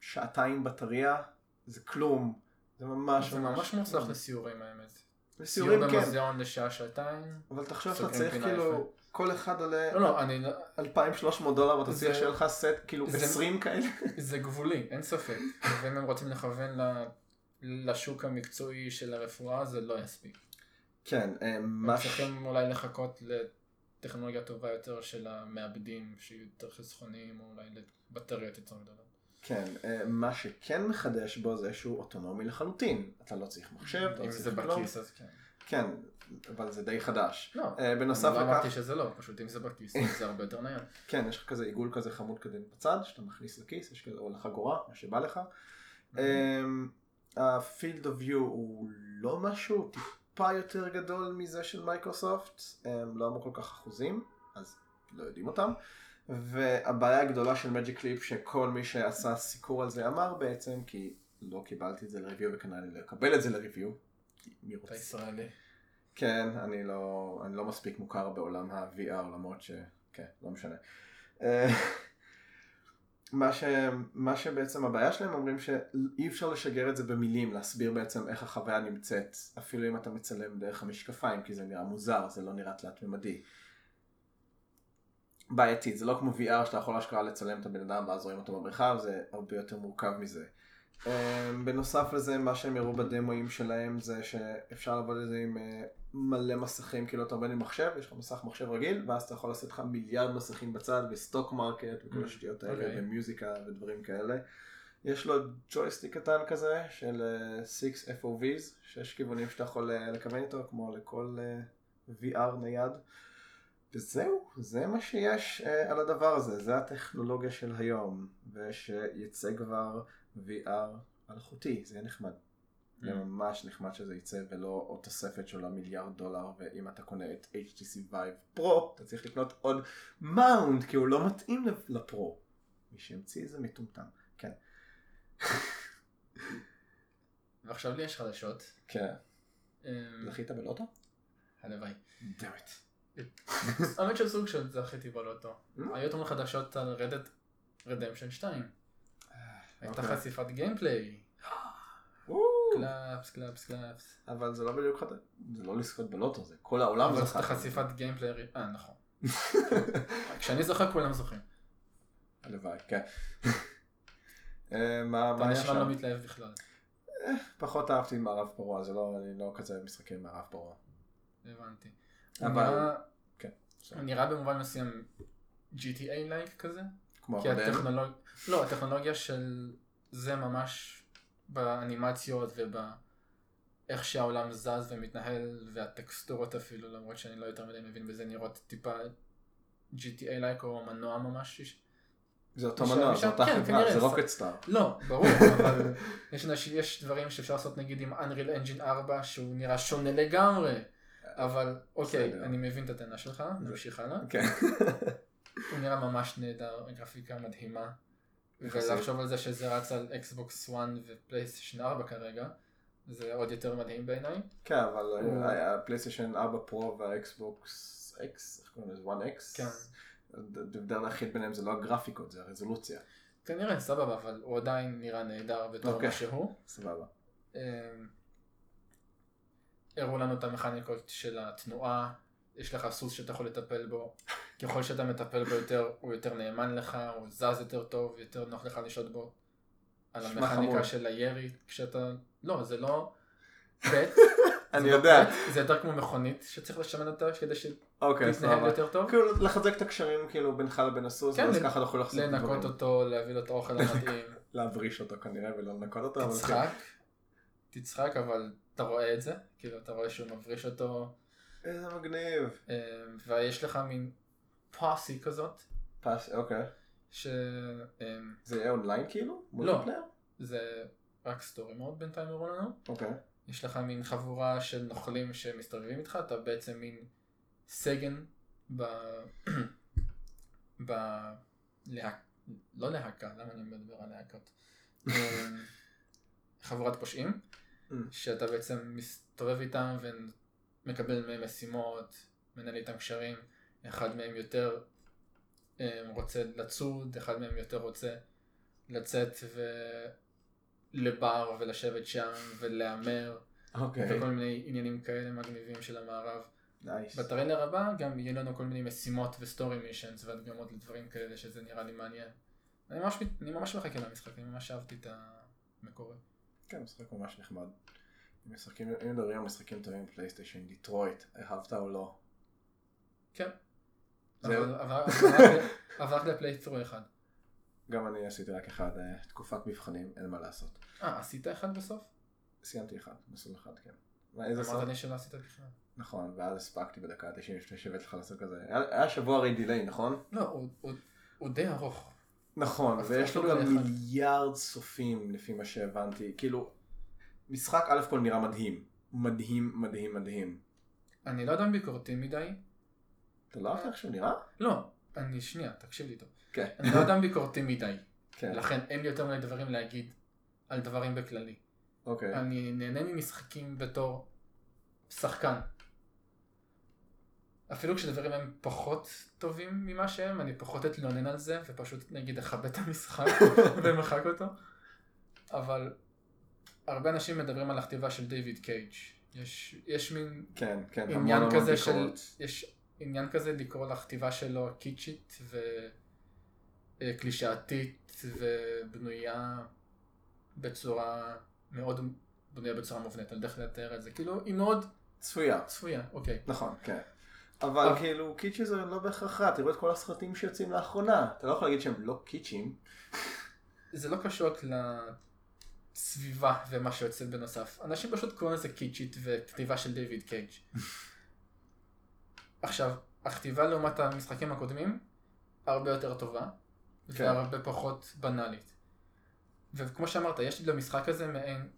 שעתיים בטריה, זה כלום, זה ממש זה ממש מוצלח לסיורים האמת. לסיורים סיור כן, במוזיאון לשעה שעתיים. אבל תחשוב שאתה סוגרים צריך כאילו. כל אחד עולה לא, לא, אני... לא- 2,300 דולר ואתה זה- צריך שיהיה לך סט כאילו זה- 20 כאלה. זה גבולי, אין ספק. ואם הם רוצים לכוון ל- לשוק המקצועי של הרפואה, זה לא יספיק. כן, אה, הם מה. צריכים אולי לחכות לטכנולוגיה טובה יותר של המעבדים, שיהיו יותר חסכוניים, או אולי לבטריות יותר גדולות. כן, אה, מה שכן מחדש בו זה שהוא אוטונומי לחלוטין. אתה לא צריך מחשב, אתה לא אם צריך זה כלום. בכיס אז כן. כן, אבל זה די חדש. לא, אה, אני בנוסף לא לכך, אמרתי שזה לא, פשוט אם זה בכיס זה הרבה יותר נייד. כן, יש לך כזה עיגול כזה חמוד כזה בצד, שאתה מכניס לכיס, יש כזה, או לחגורה, מה שבא לך. ה-field of view הוא לא משהו טיפה יותר גדול מזה של מייקרוסופט, הם לא אמרו כל כך אחוזים, אז לא יודעים אותם. והבעיה הגדולה של מג'יק קליפ שכל מי שעשה סיקור על זה אמר בעצם, כי לא קיבלתי את זה לריוויו וכנראה אני לא אקבל את זה לריוויו. אתה? ישראלי. כן, אני לא, אני לא מספיק מוכר בעולם ה-VR למרות ש... כן, לא משנה. אה, מה, ש... מה שבעצם הבעיה שלהם אומרים שאי אפשר לשגר את זה במילים, להסביר בעצם איך החוויה נמצאת, אפילו אם אתה מצלם דרך המשקפיים, כי זה נראה מוזר, זה לא נראה תלת ממדי. בעייתית, זה לא כמו VR שאתה יכול אשכרה לצלם את הבן אדם ואז רואים אותו במרחב, זה הרבה יותר מורכב מזה. אה, בנוסף לזה, מה שהם הראו בדמואים שלהם זה שאפשר לעבוד את זה עם אה, מלא מסכים, כאילו אתה עובד עם מחשב, יש לך מסך מחשב רגיל, ואז אתה יכול לעשות לך מיליארד מסכים בצד ו stock market וכל Mm, השטויות האלה, אוקיי. ומיוזיקה ודברים כאלה. יש לו ג'ויסטיק קטן כזה של אה, 6 DOFs, שש כיוונים שאתה יכול אה, לכוון איתו, כמו לכל אה, VR נייד. וזהו, זה מה שיש אה, על הדבר הזה, זה הטכנולוגיה של היום, ושיצא כבר VR אלחוטי, זה יהיה נחמד. זה Mm. ממש נחמד שזה יצא ולא עוד תוספת שעולה מיליארד דולר ואם אתה קונה את HTC Vive Pro אתה צריך לקנות עוד מאונט כי הוא לא מתאים לפ- לפרו. מי שהמציא זה מטומטם. כן. ועכשיו לי יש חדשות. כן. אמ, זכית בלוטו? הלוואי. damn it. האמת שסוג של זכיתי בלוטו. Mm? היו אתמול חדשות על Red Dead Redemption 2. הייתה אוקיי. חשיפת gameplay. claps, claps, claps. אבל זה לא בדיוק. זה לא לזכות בלוטו, זה כל העולם אבל זכה. זאת חשיפת gameplay. אה, נכון. כשאני זוכר כולם זוכרים. הלוואי, כן. אה, מה אתה היה נשמע לא? מתלהב בכלל. פחות אהבתי מערב פרוע, זה לא, אני לא כזה משחקי מערב פרוע. הבנתי. אבל- כן. הוא נראה במובן מסוים GTA-like כזה. כמו כי הקודם. הטכנולוג... לא, הטכנולוגיה של זה ממש באנימציות ובאיך שהעולם זז ומתנהל והטקסטורות אפילו, למרות שאני לא יותר מדי מבין בזה, נראות טיפה GTA-like או מנוע ממש. זה אותו מנוע, זו אותה כן, חברה, זה זה- Rockstar. לא, ברור, אבל יש, יש דברים שאפשר לעשות נגיד עם Unreal Engine 4 שהוא נראה שונה לגמרי. אבל אוקיי. אני מבין את הטענה שלך, נמשיך הלאה. הוא נראה ממש נהדר, גרפיקה מדהימה. ולחשוב על זה שזה רץ על אקסבוקס 1 ופלייסטיישן 4 כרגע, זה עוד יותר מדהים בעיניי. כן, אבל הוא- הפלייסטיישן 4 פרו והאקסבוקס אקס, איך קוראים לזה? 1X? כן. ההבדל היחיד ביניהם זה לא הגרפיקות, זה הרזולוציה. כנראה סבבה, אבל הוא עדיין נראה נהדר בתור אוקיי. מה שהוא. סבבה. אמ, הראו לנו את המכניקות של התנועה, יש לך סוס שאתה יכול לטפל בו, ככל שאתה מטפל בו יותר, הוא יותר נאמן לך, הוא זז יותר טוב, יותר נוח לך לשהות בו. על המכניקה. של הירי, כשאתה... לא, זה לא... בט, אני לא יודע. זה יותר כמו מכונית שצריך לשמן אותה כדי אוקיי, שתתנהל סבבה. יותר טוב. כאילו לחזק את הקשרים כאילו בינך לבין הסוס, כן, ואז ככה אתה יכול לחזק לנקות דברים. אותו, להביא לו את האוכל המתאים. להבריש אותו כנראה ולא לנקות אותו. אבל כן. תצחק, תצחק, אבל אתה רואה את זה, כאילו אתה רואה שהוא מבריש אותו, איזה מגניב. אה, ויש לך מין פאסי כזאת, פס, אוקיי. שזה זה יהיה אונליין כאילו? multiplayer? רק story mode בינתיים הראו לנו, אוקיי. יש לך מין חבורה של נוכלים שמסתובבים איתך, אתה בעצם מין סגן ב... ב... להק... לא להקה, למה אני מדבר על להקות? אה, חבורת פושעים. Mm. שאתה בעצם מסתובב איתם ומקבל מהם משימות, מנהל איתם קשרים, אחד מהם יותר אה, רוצה לצוד, אחד מהם יותר רוצה לצאת ו... לבר ולשבת שם ולהמר אוקיי. וכל מיני עניינים כאלה מגניבים של המערב. nice. בטריילר הבא גם יהיו לנו כל מיני משימות ו story missions והדגמות לדברים כאלה שזה נראה לי מעניין. אני ממש, אני ממש מחכה למשחק, אני ממש אהבתי את המקורי. כן, משחק ממש נחמד. משחקים, אם מדברים על משחקים טובים בפלייסטיישן, דיטרויט, אהבת או לא? כן. רק לפלייטרו אחד. גם אני עשיתי רק אחד, אה, תקופת מבחנים, אין מה לעשות. אה, עשית אחד בסוף? סיימתי אחד, מסלול אחד, כן. איזה סוף? אמרת שלא עשית בכלל. נכון, ואז הספקתי בדקה ה-92 שהבאתי לך לעשות כזה. היה שבוע הרי דיליי, נכון? לא, הוא- די ארוך. נכון, ויש לו גם. מיליארד סופים לפי מה שהבנתי. כאילו, משחק א' כל נראה מדהים. מדהים, מדהים, מדהים. אני לא אדם ביקורתי מדי. אתה לא אהבת איך שהוא נראה? לא, אני שנייה, תקשיב לי טוב. כן. אני לא אדם ביקורתי מדי. כן. לכן אין לי יותר מדי דברים להגיד על דברים בכללי. אוקיי. אני נהנה ממשחקים בתור שחקן. אפילו כשדברים הם פחות טובים ממה שהם, אני פחות אתלונן על זה, ופשוט נגיד אכבד את המשחק ומחק אותו. אבל הרבה אנשים מדברים על הכתיבה של דיוויד קייג'. יש, יש מין כן, כן. עניין המון כזה של. יש עניין כזה לקרוא לכתיבה שלו קיצ'ית וקלישאתית ובנויה בצורה מאוד בנויה בצורה מובנית, אני לא יודע איך לתאר את זה, כאילו היא מאוד צפויה. צפויה, אוקיי. נכון, כן. אבל אבל- כאילו קיצ'י זה לא בהכרח רע, תראו את כל הסרטים שיוצאים לאחרונה. אתה לא יכול להגיד שהם לא קיצ'ים. זה לא קשור רק לסביבה ומה שיוצא בנוסף. אנשים פשוט קוראים לזה קיצ'ית וכתיבה של דיוויד קייג'. עכשיו, הכתיבה לעומת המשחקים הקודמים הרבה יותר טובה, כן. והרבה פחות בנאלית. וכמו שאמרת, יש לי למשחק הזה מעין,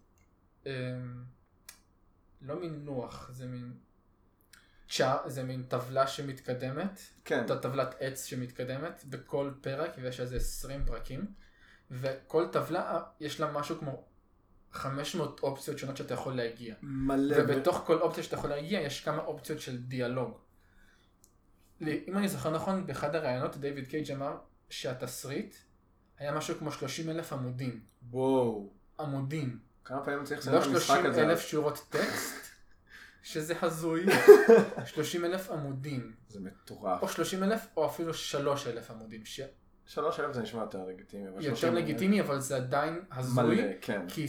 אמ, לא מין לוח, זה מין צ'ה, זה מין טבלה שמתקדמת, כן. את טבלת עץ שמתקדמת בכל פרק ויש איזה 20 פרקים וכל טבלה יש לה משהו כמו 500 אופציות שונות שאתה יכול להגיע מלא. ובתוך כל אופציה שאתה יכול להגיע יש כמה אופציות של דיאלוג. אם אני זוכר נכון באחד הראיונות דיוויד קייג' אמר שהתסריט היה משהו כמו 30 אלף עמודים וואו. עמודים כמה פעמים צריך לסיים לא את המשחק 30 הזה? אלף שורות טקסט שזה הזוי 30 אלף עמודים זה מטורף. או 30 אלף או אפילו 3 אלף עמודים. שלוש אלף זה נשמע יותר לגיטימי. אבל יותר 30 לגיטימי אבל זה עדיין הזוי מלא, כן. כי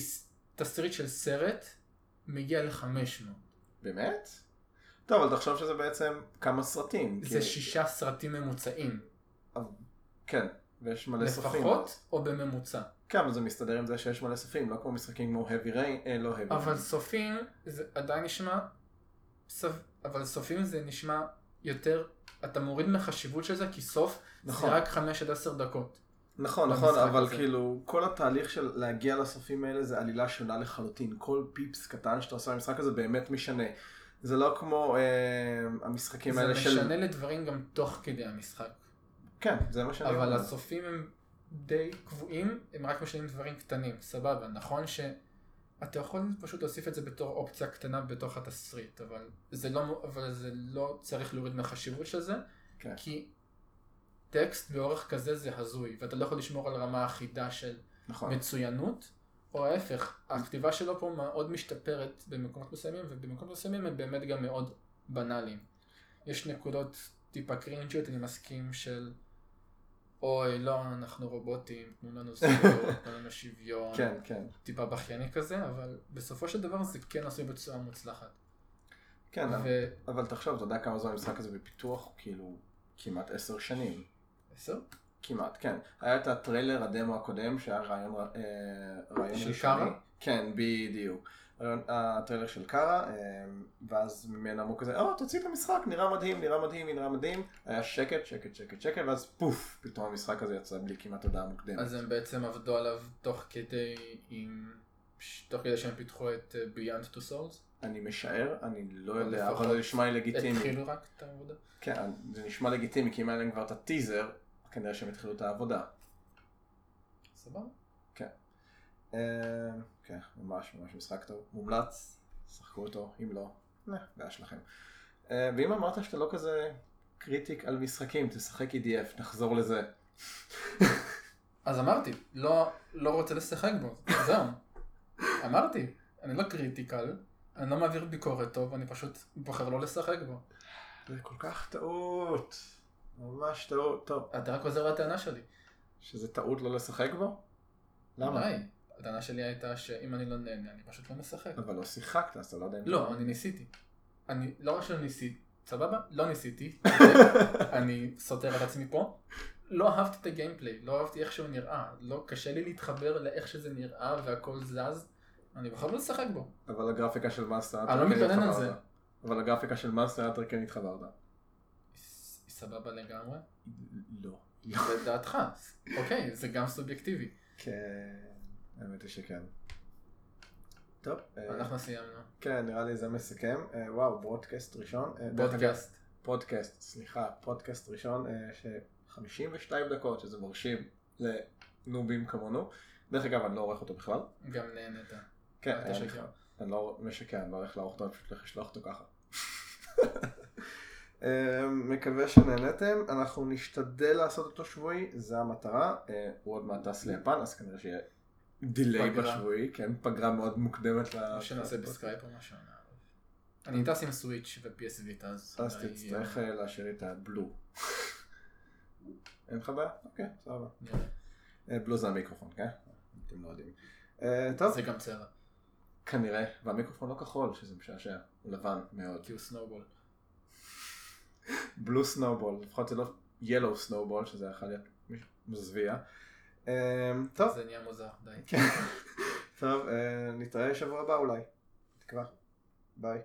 תסריט של סרט מגיע ל-500 באמת? טוב, אבל תחשוב שזה בעצם כמה סרטים. זה כי- שישה סרטים ממוצעים אבל- כן, ויש מלא סופים. לפחות או בממוצע. כן, אבל זה מסתדר עם זה שיש מלא סופים, לא כמו משחקים כמו heavy rain, אה, לא heavy אבל rain. סופים זה עדיין נשמע, סב... אבל סופים זה נשמע יותר, אתה מוריד מחשיבות של זה, כי סוף נכון. זה רק 5 עד 10 דקות. נכון, נכון, אבל הזה. כאילו, כל התהליך של להגיע לסופים האלה זה עלילה שונה לחלוטין. כל פיפס קטן שאתה עושה במשחק הזה באמת משנה. זה לא כמו אה, המשחקים זה האלה של... משנה לדברים גם תוך כדי המשחק. כן, זה מה שאני אבל אומר. הסופים הם די קבועים, הם רק משנים דברים קטנים, סבבה. נכון שאתה יכול פשוט להוסיף את זה בתור אופציה קטנה בתוך התסריט, אבל זה לא, אבל זה לא צריך להוריד מהחשיבות של זה, כן. כי טקסט באורך כזה זה הזוי, ואתה לא יכול לשמור על רמה אחידה של נכון. מצוינות, או ההפך, הכתיבה שלו פה מאוד משתפרת במקומות מסוימים, ובמקומות מסוימים הם באמת גם מאוד בנאליים. יש נקודות טיפה קרינג'יות, אני מסכים, של אוי, לא, אנחנו רובוטים, תנו לנו זכויות, תנו לנו שוויון, כן, כן. טיפה בכייני כזה, אבל בסופו של דבר זה כן עשוי בצורה מוצלחת. כן, ו... אבל תחשוב, אתה יודע כמה זמן המשחק הזה בפיתוח? כאילו, כמעט עשר שנים. עשר? כמעט, כן. היה את הטריילר, הדמו הקודם, שהיה רעיון, אה, רעיון של. קארה? כן, בדיוק. הטריילר של קארה, אה, ואז ממנו אמרו כזה, או, תוציא את המשחק, נראה מדהים, נראה מדהים, נראה מדהים. היה שקט, שקט, שקט, שקט, ואז פוף, פתאום המשחק הזה יצא בלי כמעט הודעה מוקדמת. אז הם בעצם עבדו עליו תוך כדי עם... תוך כדי שהם פיתחו את אה, Beyond Two Souls? אני משער, אני לא יודע, אבל זה נשמע לי לגיטימי. התחילו רק את העבודה? כן, זה נשמע לגיטימי, כי אם היה להם כבר את הטיזר, כנראה שהם התחילו את העבודה. סבבה. אה, כן, ממש ממש משחק טוב, מומלץ, שחקו אותו, אם לא, נה, בעיה שלכם. אה, ואם אמרת שאתה לא כזה קריטיק על משחקים, תשחק EDF, נחזור לזה. אז אמרתי, לא, לא רוצה לשחק בו, זהו. אמרתי, אני לא critical, אני לא מעביר ביקורת טוב, אני פשוט בוחר לא לשחק בו. זה כל כך טעות, ממש טעות, טוב, אתה רק עוזר לטענה שלי. שזה טעות לא לשחק בו? למה? אולי. הטענה שלי הייתה שאם אני לא נהנה, אני פשוט לא משחק. אבל לא שיחקת, אז אתה לא יודע אם... לא, אני ניסיתי. אני לא רק שלא ניסיתי, סבבה? לא ניסיתי. אני סותר את עצמי פה. לא אהבתי את ה gameplay, לא אהבתי איך שהוא נראה. לא, קשה לי להתחבר לאיך שזה נראה והכל זז. אני בוחר לא לשחק בו. אבל הגרפיקה של Monster אני לא מתלונן על זה. אבל הגרפיקה של Monster Hunter כן התחברת. סבבה לגמרי. לא. לדעתך. אוקיי, זה גם סובייקטיבי. כן, האמת היא שכן. טוב, אה, אנחנו סיימנו. כן, נראה לי זה מסכם. אה, וואו, broadcast ראשון. אה, אגב, פודקאסט. פודקאסט, סליחה, פודקאסט ראשון, אה, ש... 52 דקות, שזה מרשים לנובים כמונו. דרך אגב, אני לא עורך אותו בכלל. גם נהנית. כן. בכלל. אני לא משקר, אני לא הולך לערוך אותו, אני פשוט הולך לשלוח אותו ככה. אה, מקווה שנהנתם, אנחנו נשתדל לעשות אותו שבועי, זה המטרה. אה, הוא עוד מעט טס ליפן, אז כנראה שיהיה delay. בשבועי, כן, פגרה מאוד מוקדמת. כמו שנעשה בסקייפ או משהו. אני טס עם סוויץ' ו-PS ויטה, אז... אז תצטרך אה, להשאיר את הבלו. אין לך בעיה? אוקיי, סבבה. בלו זה המיקרופון, כן? אתם לא יודעים. טוב, זה גם צבע, כנראה, והמיקרופון לא כחול, שזה משעשע, הוא לבן מאוד. כי הוא סנובול. בלו סנובול, לפחות זה לא ילו סנובול, שזה יכול להיות מזוויע. אה, טוב, זה נהיה מוזר, די. כן. טוב, אה, נתראה שבוע הבא אולי. תקווה. ביי.